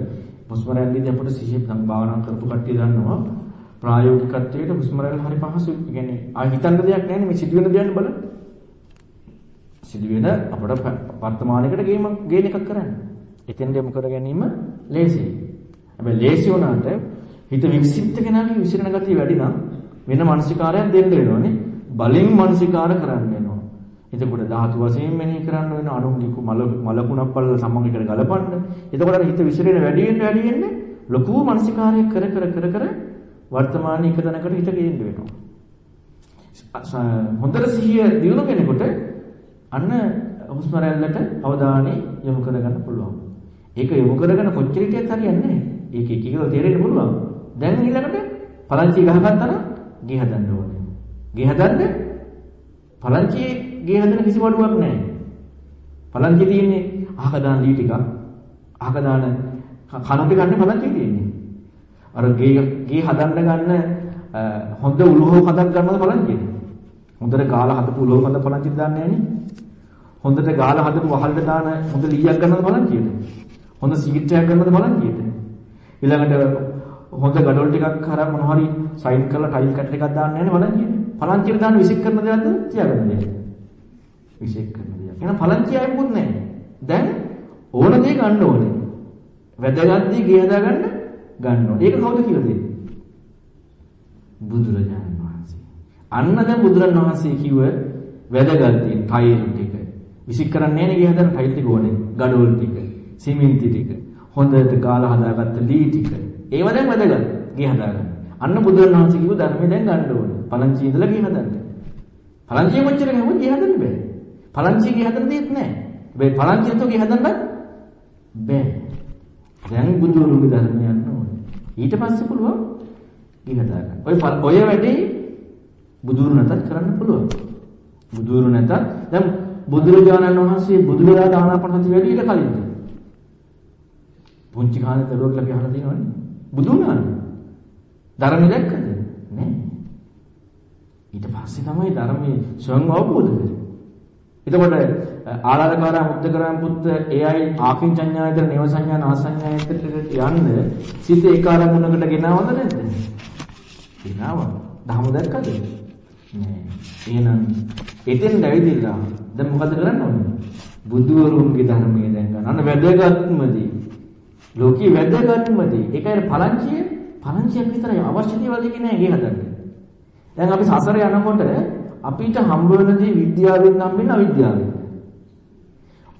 හුස්ම රැල්ලේදී අපිට සිහිය භාවනා කරපු කට්ටිය දන්නවා ප්‍රායෝගිකත්වයට හුස්ම රැල්ල හරි පහසුයි. ඒ කියන්නේ ආ හිතන්න දෙයක් නැහැ නේ මේ සිදුවෙන දේවල් බලන්න. සිදුවෙන අපිට වර්තමානයේකට ගේම ගේන එකක් කරන්න. එතෙන් දෙමු කර ගැනීම ලේසියි. හැබැයි ලේසි වුණාට හිත වික්ෂිප්ත කෙනාගේ විසිරණ ගතිය වැඩි නම් වෙන මානසිකාරයක් දෙන්න වෙනවනේ. බලෙන් මානසිකාර කරන්න වෙනවා. එතකොට ධාතු වශයෙන් මෙනෙහි කරන්න වෙන අනුමුලිකු මල මලකුණක් බලලා සමග කර ගලපන්න. එතකොට අර හිත විසිරෙන වැඩි වෙන්න වැඩි වෙන්න ලොකු මානසිකාරයක් කර කර කර කර වර්තමානයේ එක තැනකට හිත ගේන්න වෙනවා. හොඳට සිහිය දිනු කෙනෙකුට අන්න හුස්ම රැල්ලට අවධානය යොමු කරගන්න පුළුවන්. ඒක යොමු කරගෙන කොච්චර හිටියත් හරියන්නේ නැහැ. ඒක එක එක තේරෙන්න පුළුවන්. දැන් ඊළඟට පලංචි ගහගත්තා නම් ගේ හදන්න ඕනේ. ගේ හදන්න පලංචියේ ගේ හදන කිසි වඩුවක් නැහැ. පලංචි තියෙන්නේ අහක දාන දී ටික. අහක දාන කනට ගන්න පලංචි තියෙන්නේ. අර ගේ ගේ හදන්න ගන්න හොඳ උලුහව හදක් ගන්නවද පලංචියේ? හොඳට ගාලා හදපු උලුහව හද පලංචි දාන්නේ නැහනේ. හොඳට ගාලා හදපු වහල්ට දාන හොඳ ලීයක් ගන්නවද පලංචියට? හොඳ සීට්ටයක් ගන්නවද පලංචියට? ඊළඟට හොඳ gadol ටිකක් අර මොනවා හරි සයින් කරලා ටයිල් කට් එකක් දාන්න නැහැ පලංචියට. පලංචියට දාන විසික් කරන දේවල්ද තියාගන්න දෙයක්. විසික් කරන දේවල්. එහෙනම් පලංචිය ආයෙමුත් නැහැ. දැන් ඕන දේ ගන්න ඕනේ. වැදගත් දේ ගේ හදා ගන්න ගන්න ඕනේ. ඒක කවුද කියලා දෙන්නේ? බුදුරජාණන් වහන්සේ. අන්න දැන් බුදුරජාණන් වහන්සේ කිව්ව වැදගත් දේ ටයිල් ටික. විසික් කරන්නේ නැහැ නේ ගේ හදන ටයිල් ටික ඕනේ. gadol ටික, සිමෙන්ති ටික, හොඳට ගාලා හදාගත්ත ලී ටික. ඒව දැන් වැදගත්. ගේ හදාගන්න. අන්න බුදුරජාණන් වහන්සේ කිව්ව ධර්මය දැන් ගන්න ඕනේ. පලංචි ඉඳලා ගේ හදන්න. පලංචිය කොච්චර ගහුවත් ගේ හදන්න බෑ. පලංචිය ගේ හදන්න දෙයක් නැහැ. හැබැයි පලංචියට ගේ හදන්න බෑ. දැන් බුදුරුගේ ධර්මය යන්න ඕනේ. ඊට පස්සේ පුළුවන් ගේ හදාගන්න. ඔය ඔය වැඩේ බුදුරු නැතත් කරන්න පුළුවන්. බුදුරු නැතත් දැන් බුදුරජාණන් වහන්සේ බුදු වෙලා දානපණති වැඩි ඊට කලින්ද? පුංචි කාලේ දරුවෙක් ලගේ අහලා තියෙනවනේ. බුදු වුණානේ. ධර්ම දැක්කද? නෑ. ඊට පස්සේ තමයි ධර්මයේ ස්වයං අවබෝධ වෙන්නේ. එතකොට ආලාරකාරා මුද්දකරම් පුත්ත ඒ අය ආකින් සංඥායතර නේව සංඥා නා සංඥායතර යන්න සිත ඒකාරමුණකට ගෙනවද නැද්ද? ගෙනාවා. ධර්ම දැක්කද? නෑ. එහෙනම් එතෙන් ඇවිදilla දැන් මොකද කරන්න ඕනේ? බුදුවරුන්ගේ ධර්මයේ දැන් ගන්න. අන්න වැදගත්ම දේ. ලෝකේ වැදගත්ම දේ. ඒකයි පලංචිය පලංචියක් විතරයි අවශ්‍ය දේවල් දෙකේ නෑ ගේ හදන්න. දැන් අපි සසර යනකොට අපිට හම්බ වෙන දේ විද්‍යාවෙන් හම්බෙන්නේ අවිද්‍යාවෙන්.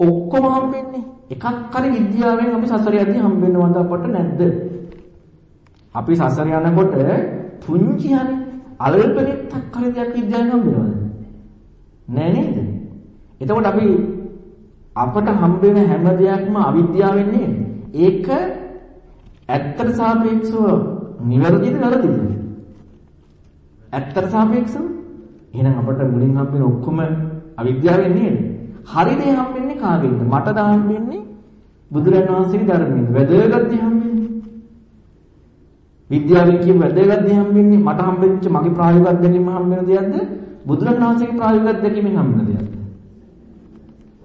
ඔක්කොම හම්බෙන්නේ එකක් හරි විද්‍යාවෙන් අපි සසර යද්දී හම්බෙන්නවද අපට නැද්ද? අපි සසර යනකොට පුංචි හරි අල්පෙනෙක් හරි දෙයක් විද්‍යාවෙන් හම්බෙනවද? නෑ නේද? එතකොට අපි අපට හම්බ වෙන හැම දෙයක්ම අවිද්‍යාවෙන් නේද? ඒක ඇත්තට සාපේක්ෂව නිවැරදිද වැරදිද? ඇත්තට සාපේක්ෂව? එහෙනම් අපට මුලින් හම්බෙන ඔක්කොම අවිද්‍යාවෙන් නේද? හරි දේ හම්බෙන්නේ කාගෙන්ද? මටද හම්බෙන්නේ බුදුරජාණන් වහන්සේගේ ධර්මයෙන්. වැදගත් දේ හම්බෙන්නේ. විද්‍යාවෙන් කියව වැදගත් දේ හම්බෙන්නේ මට හම්බෙච්ච මගේ ප්‍රායෝගික අත්දැකීම හම්බෙන දෙයක්ද? බුදුරජාණන් වහන්සේගේ ප්‍රායෝගික අත්දැකීමෙන් හම්බෙන දෙයක්ද?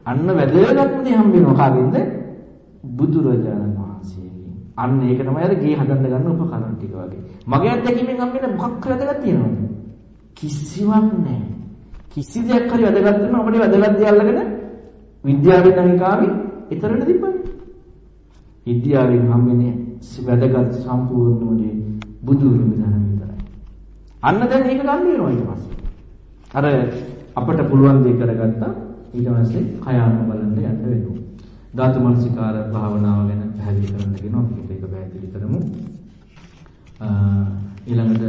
අන්න වැදගත්ම දේ හම්බෙනවා කාගෙන්ද? බුදුරජාණන් වහන්සේගෙන්. අන්න ඒක තමයි අර ගේ හදන්න ගන්න උපකරණ ටික වගේ. මගේ අත්දැකීමෙන් හම්බෙන මොකක් වැදගත් තියෙනවද? කිසිවක් නැහැ. කිසි දෙයක් හරි වැදගත් වෙනවා අපිට වැදගත් දේ අල්ලගෙන විද්‍යාවෙන් නම් කාවි ඊතරට තිබ්බනේ. විද්‍යාවෙන් හම්බෙන්නේ වැදගත් සම්පූර්ණ දේ බුදුරුම ධර්ම විතරයි. අන්න දැන් මේක ගන්න වෙනවා ඊට පස්සේ. අර අපිට පුළුවන් දේ කරගත්තා ඊට පස්සේ කයාම බලන්න යන්න වෙනවා. ධාතු මනසිකාර භාවනාව ගැන පැහැදිලි කරන්න කියනවා අපි ඒක පැහැදිලි කරමු. ඊළඟට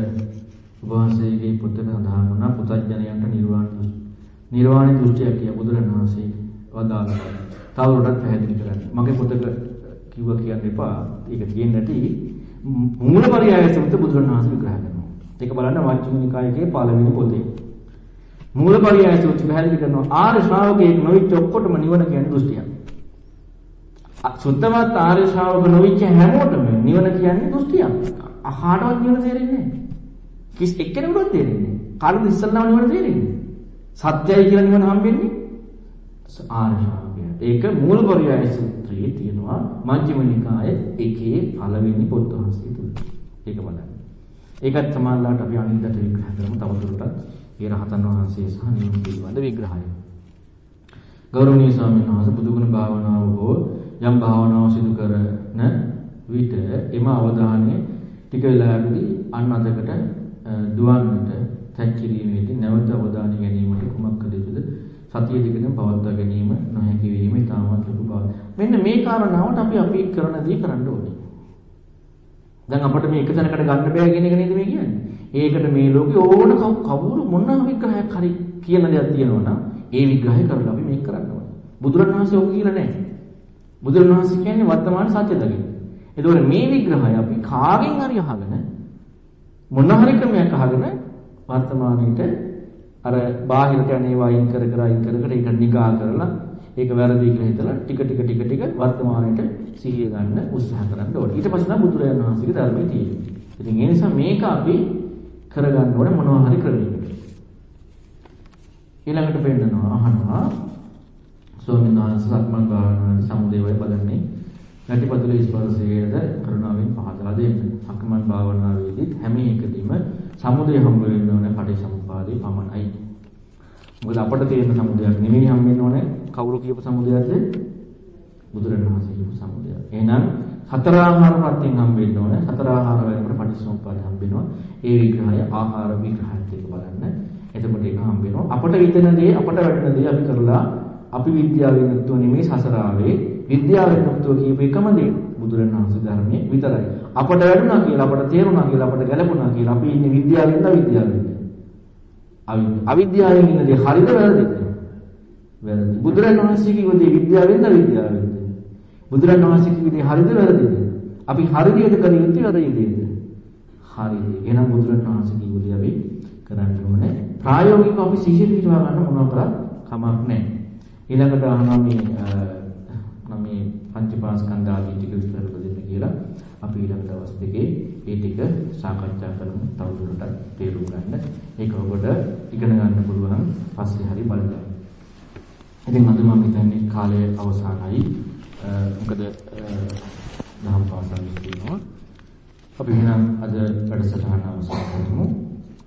උපවාසයේ පොතේ සඳහන් වුණා පුතඥයන්ට නිර්වාණ නිර්වාණ දෘෂ්ටිය කිය බුදුරණවහන්සේ වදාළා. තවදුරටත් පැහැදිලි කරන්න. මගේ පොතක කිව්වා කියන්න එපා. ඒක තියෙන්නේ නැති මූලපරියාය සූත්‍ර බුදුරණවහන්සේ විග්‍රහ කරනවා. ඒක බලන්න මජ්ක්‍ධිම නිකායේ පළවෙනි පොතේ. මූලපරියාය සූත්‍ර පැහැදිලි කරනවා ආර්ය ශ්‍රාවකයෙක් නොවිච්ච ඔක්කොටම නිවන කියන්නේ දෘෂ්ටියක්. සුද්ධමත් ආර්ය ශ්‍රාවක නොවිච්ච හැමෝටම නිවන කියන්නේ දෘෂ්ටියක්. අහාටවත් නිවන තේරෙන්නේ නැහැ. කිස් එක්කෙනෙකුට තේරෙන්නේ නැහැ. කාටද ඉස්සල්ලාම නිවන තේරෙන්නේ? සත්‍යයි කියලා නිවන හම්බෙන්නේ ආර්ය ශ්‍රාවකයාට. ඒක මූලපරියාය සූත්‍රයේ තියෙනවා මජ්ක්‍ධිම නිකායේ එකේ පළවෙනි පොත් වහන්සේ තුල. ඒක බලන්න. ඒකත් සමානලාට අපි අනිද්දට විග්‍රහ කරමු තවදුරටත්. ඒ රහතන් වහන්සේ සහ නිවන පිළිබඳ විග්‍රහය. ගෞරවනීය ස්වාමීන් වහන්සේ බුදුගුණ භාවනාව හෝ යම් භාවනාවක් සිදු කරන විට එම අවධානය ටික වෙලාවකදී අන් අතකට දුවන්නට තැච්චිරීමේදී නැවත අවධානය ගැනීමට කුමක් කළ යුතුද? සතිය දිගටම පවත්වා ගැනීම නොහැකි වීම ඉතාමත් ලොකු බව. මෙන්න මේ කාරණාවට අපි අපි කරන දේ කරන්න ඕනේ. දැන් අපිට මේ එක තැනකට ගන්න බෑ කියන එක නේද මේ කියන්නේ? ඒකට මේ ලෝකේ ඕන කවුරු මොන විග්‍රහයක් හරි කියන දෙයක් තියෙනවා නම් ඒ විග්‍රහය කරලා අපි මේක කරන්න ඕනේ. බුදුරණවහන්සේ ඔක කියලා නැහැ. බුදුරණවහන්සේ කියන්නේ වර්තමාන සත්‍ය දකින්න. ඒතකොට මේ විග්‍රහය අපි කාගෙන් හරි අහගෙන මොන හරි ක්‍රමයක් අහගෙන වර්තමානයේට අර බාහිරට යන්නේ වයින් කර කර අයින් කර කර ඒක නිගා කරලා ඒක වැරදි කියලා හිතලා ටික ටික ටික ටික වර්තමානයේට සිහිය ගන්න උත්සාහ කරන්න ඕනේ. ඊට පස්සේ තමයි බුදුරජාණන් වහන්සේගේ ධර්මයේ තියෙන්නේ. ඉතින් ඒ නිසා මේක අපි කරගන්න ඕනේ මොනවා හරි ක්‍රමයකට. ඊළඟට පෙන්නනවා අහනවා ස්වාමීන් වහන්සේ සක්මන් භාවනාවේ සමුදේවය බලන්නේ යටිපතුලේ ස්පර්ශයේද කරුණාවෙන් පහදලා දෙන්න. සක්මන් භාවනාවේදීත් හැම එකදීම සමුදේ හම්බ වෙන්න ඕනේ පටිසමුපාදේ පමණයි. මොකද අපට තියෙන සමුදයක් නෙමෙයි හම්බෙන්න ඕනේ කවුරු කියපු සමුදයක්ද? බුදුරණවහන්සේ කියපු සමුදයක්. එහෙනම් හතර ආහාර ප්‍රත්‍යයෙන් හම්බෙන්න ඕනේ. හතර ආහාර වලින් පටිසමුපාදේ හම්බෙනවා. ඒ විග්‍රහය ආහාර විග්‍රහයත් එක්ක බලන්න. එතකොට ඒක හම්බෙනවා. අපට විතන දේ අපට වැටෙන දේ අපි කරලා අපි විද්‍යාවෙන් යුක්තව නෙමෙයි සසරාවේ විද්‍යාවෙන් යුක්තව කියපු එකම දේ බුදුරණවහන්සේ ධර්මයේ විතරයි. අපට වැටුණා කියලා අපට තේරුණා කියලා අපට ගැලපුණා කියලා අපි ඉන්නේ විද්‍යාවෙන්ද අවිද්‍යාවෙන්ද? අවිද්‍යාවෙන් ඉන්න දේ හරිද වැරදිද? වැරදි. බුදුරණවහන්සේ කිව්ව දේ විද්‍යාවෙන්ද අවිද්‍යාවෙන්ද? බුදුරණවහන්සේ කිව්ව දේ හරිද වැරදිද? අපි හරි දේද කළ යුත්තේ වැරදි දේද? හරි දේ. එහෙනම් බුදුරණවහන්සේ කිව්ව දේ අපි කරන්න ඕනේ. ප්‍රායෝගිකව අපි සිහිය පිටවා ගන්න මොනවා කරත් කමක් නැහැ. ඊළඟට අහනවා මේ මම මේ පංචපාස්කන්ධ ආදී ටික විස්තර කරලා දෙන්න කියලා අපි ඊළඟ දවස් දෙකේ ඒ ටික සාකච්ඡා කරමු තවදුරටත් තේරුම් ගන්න. ඒක ඔබට ඉගෙන ගන්න පුළුවන් පස්සේ හරි බලන්න. ඉතින් අද මම හිතන්නේ කාලය අවසానයි. මොකද දහම් පාසල් තියෙනවා. අපි එහෙනම් අද වැඩසටහන අවසන් කරමු.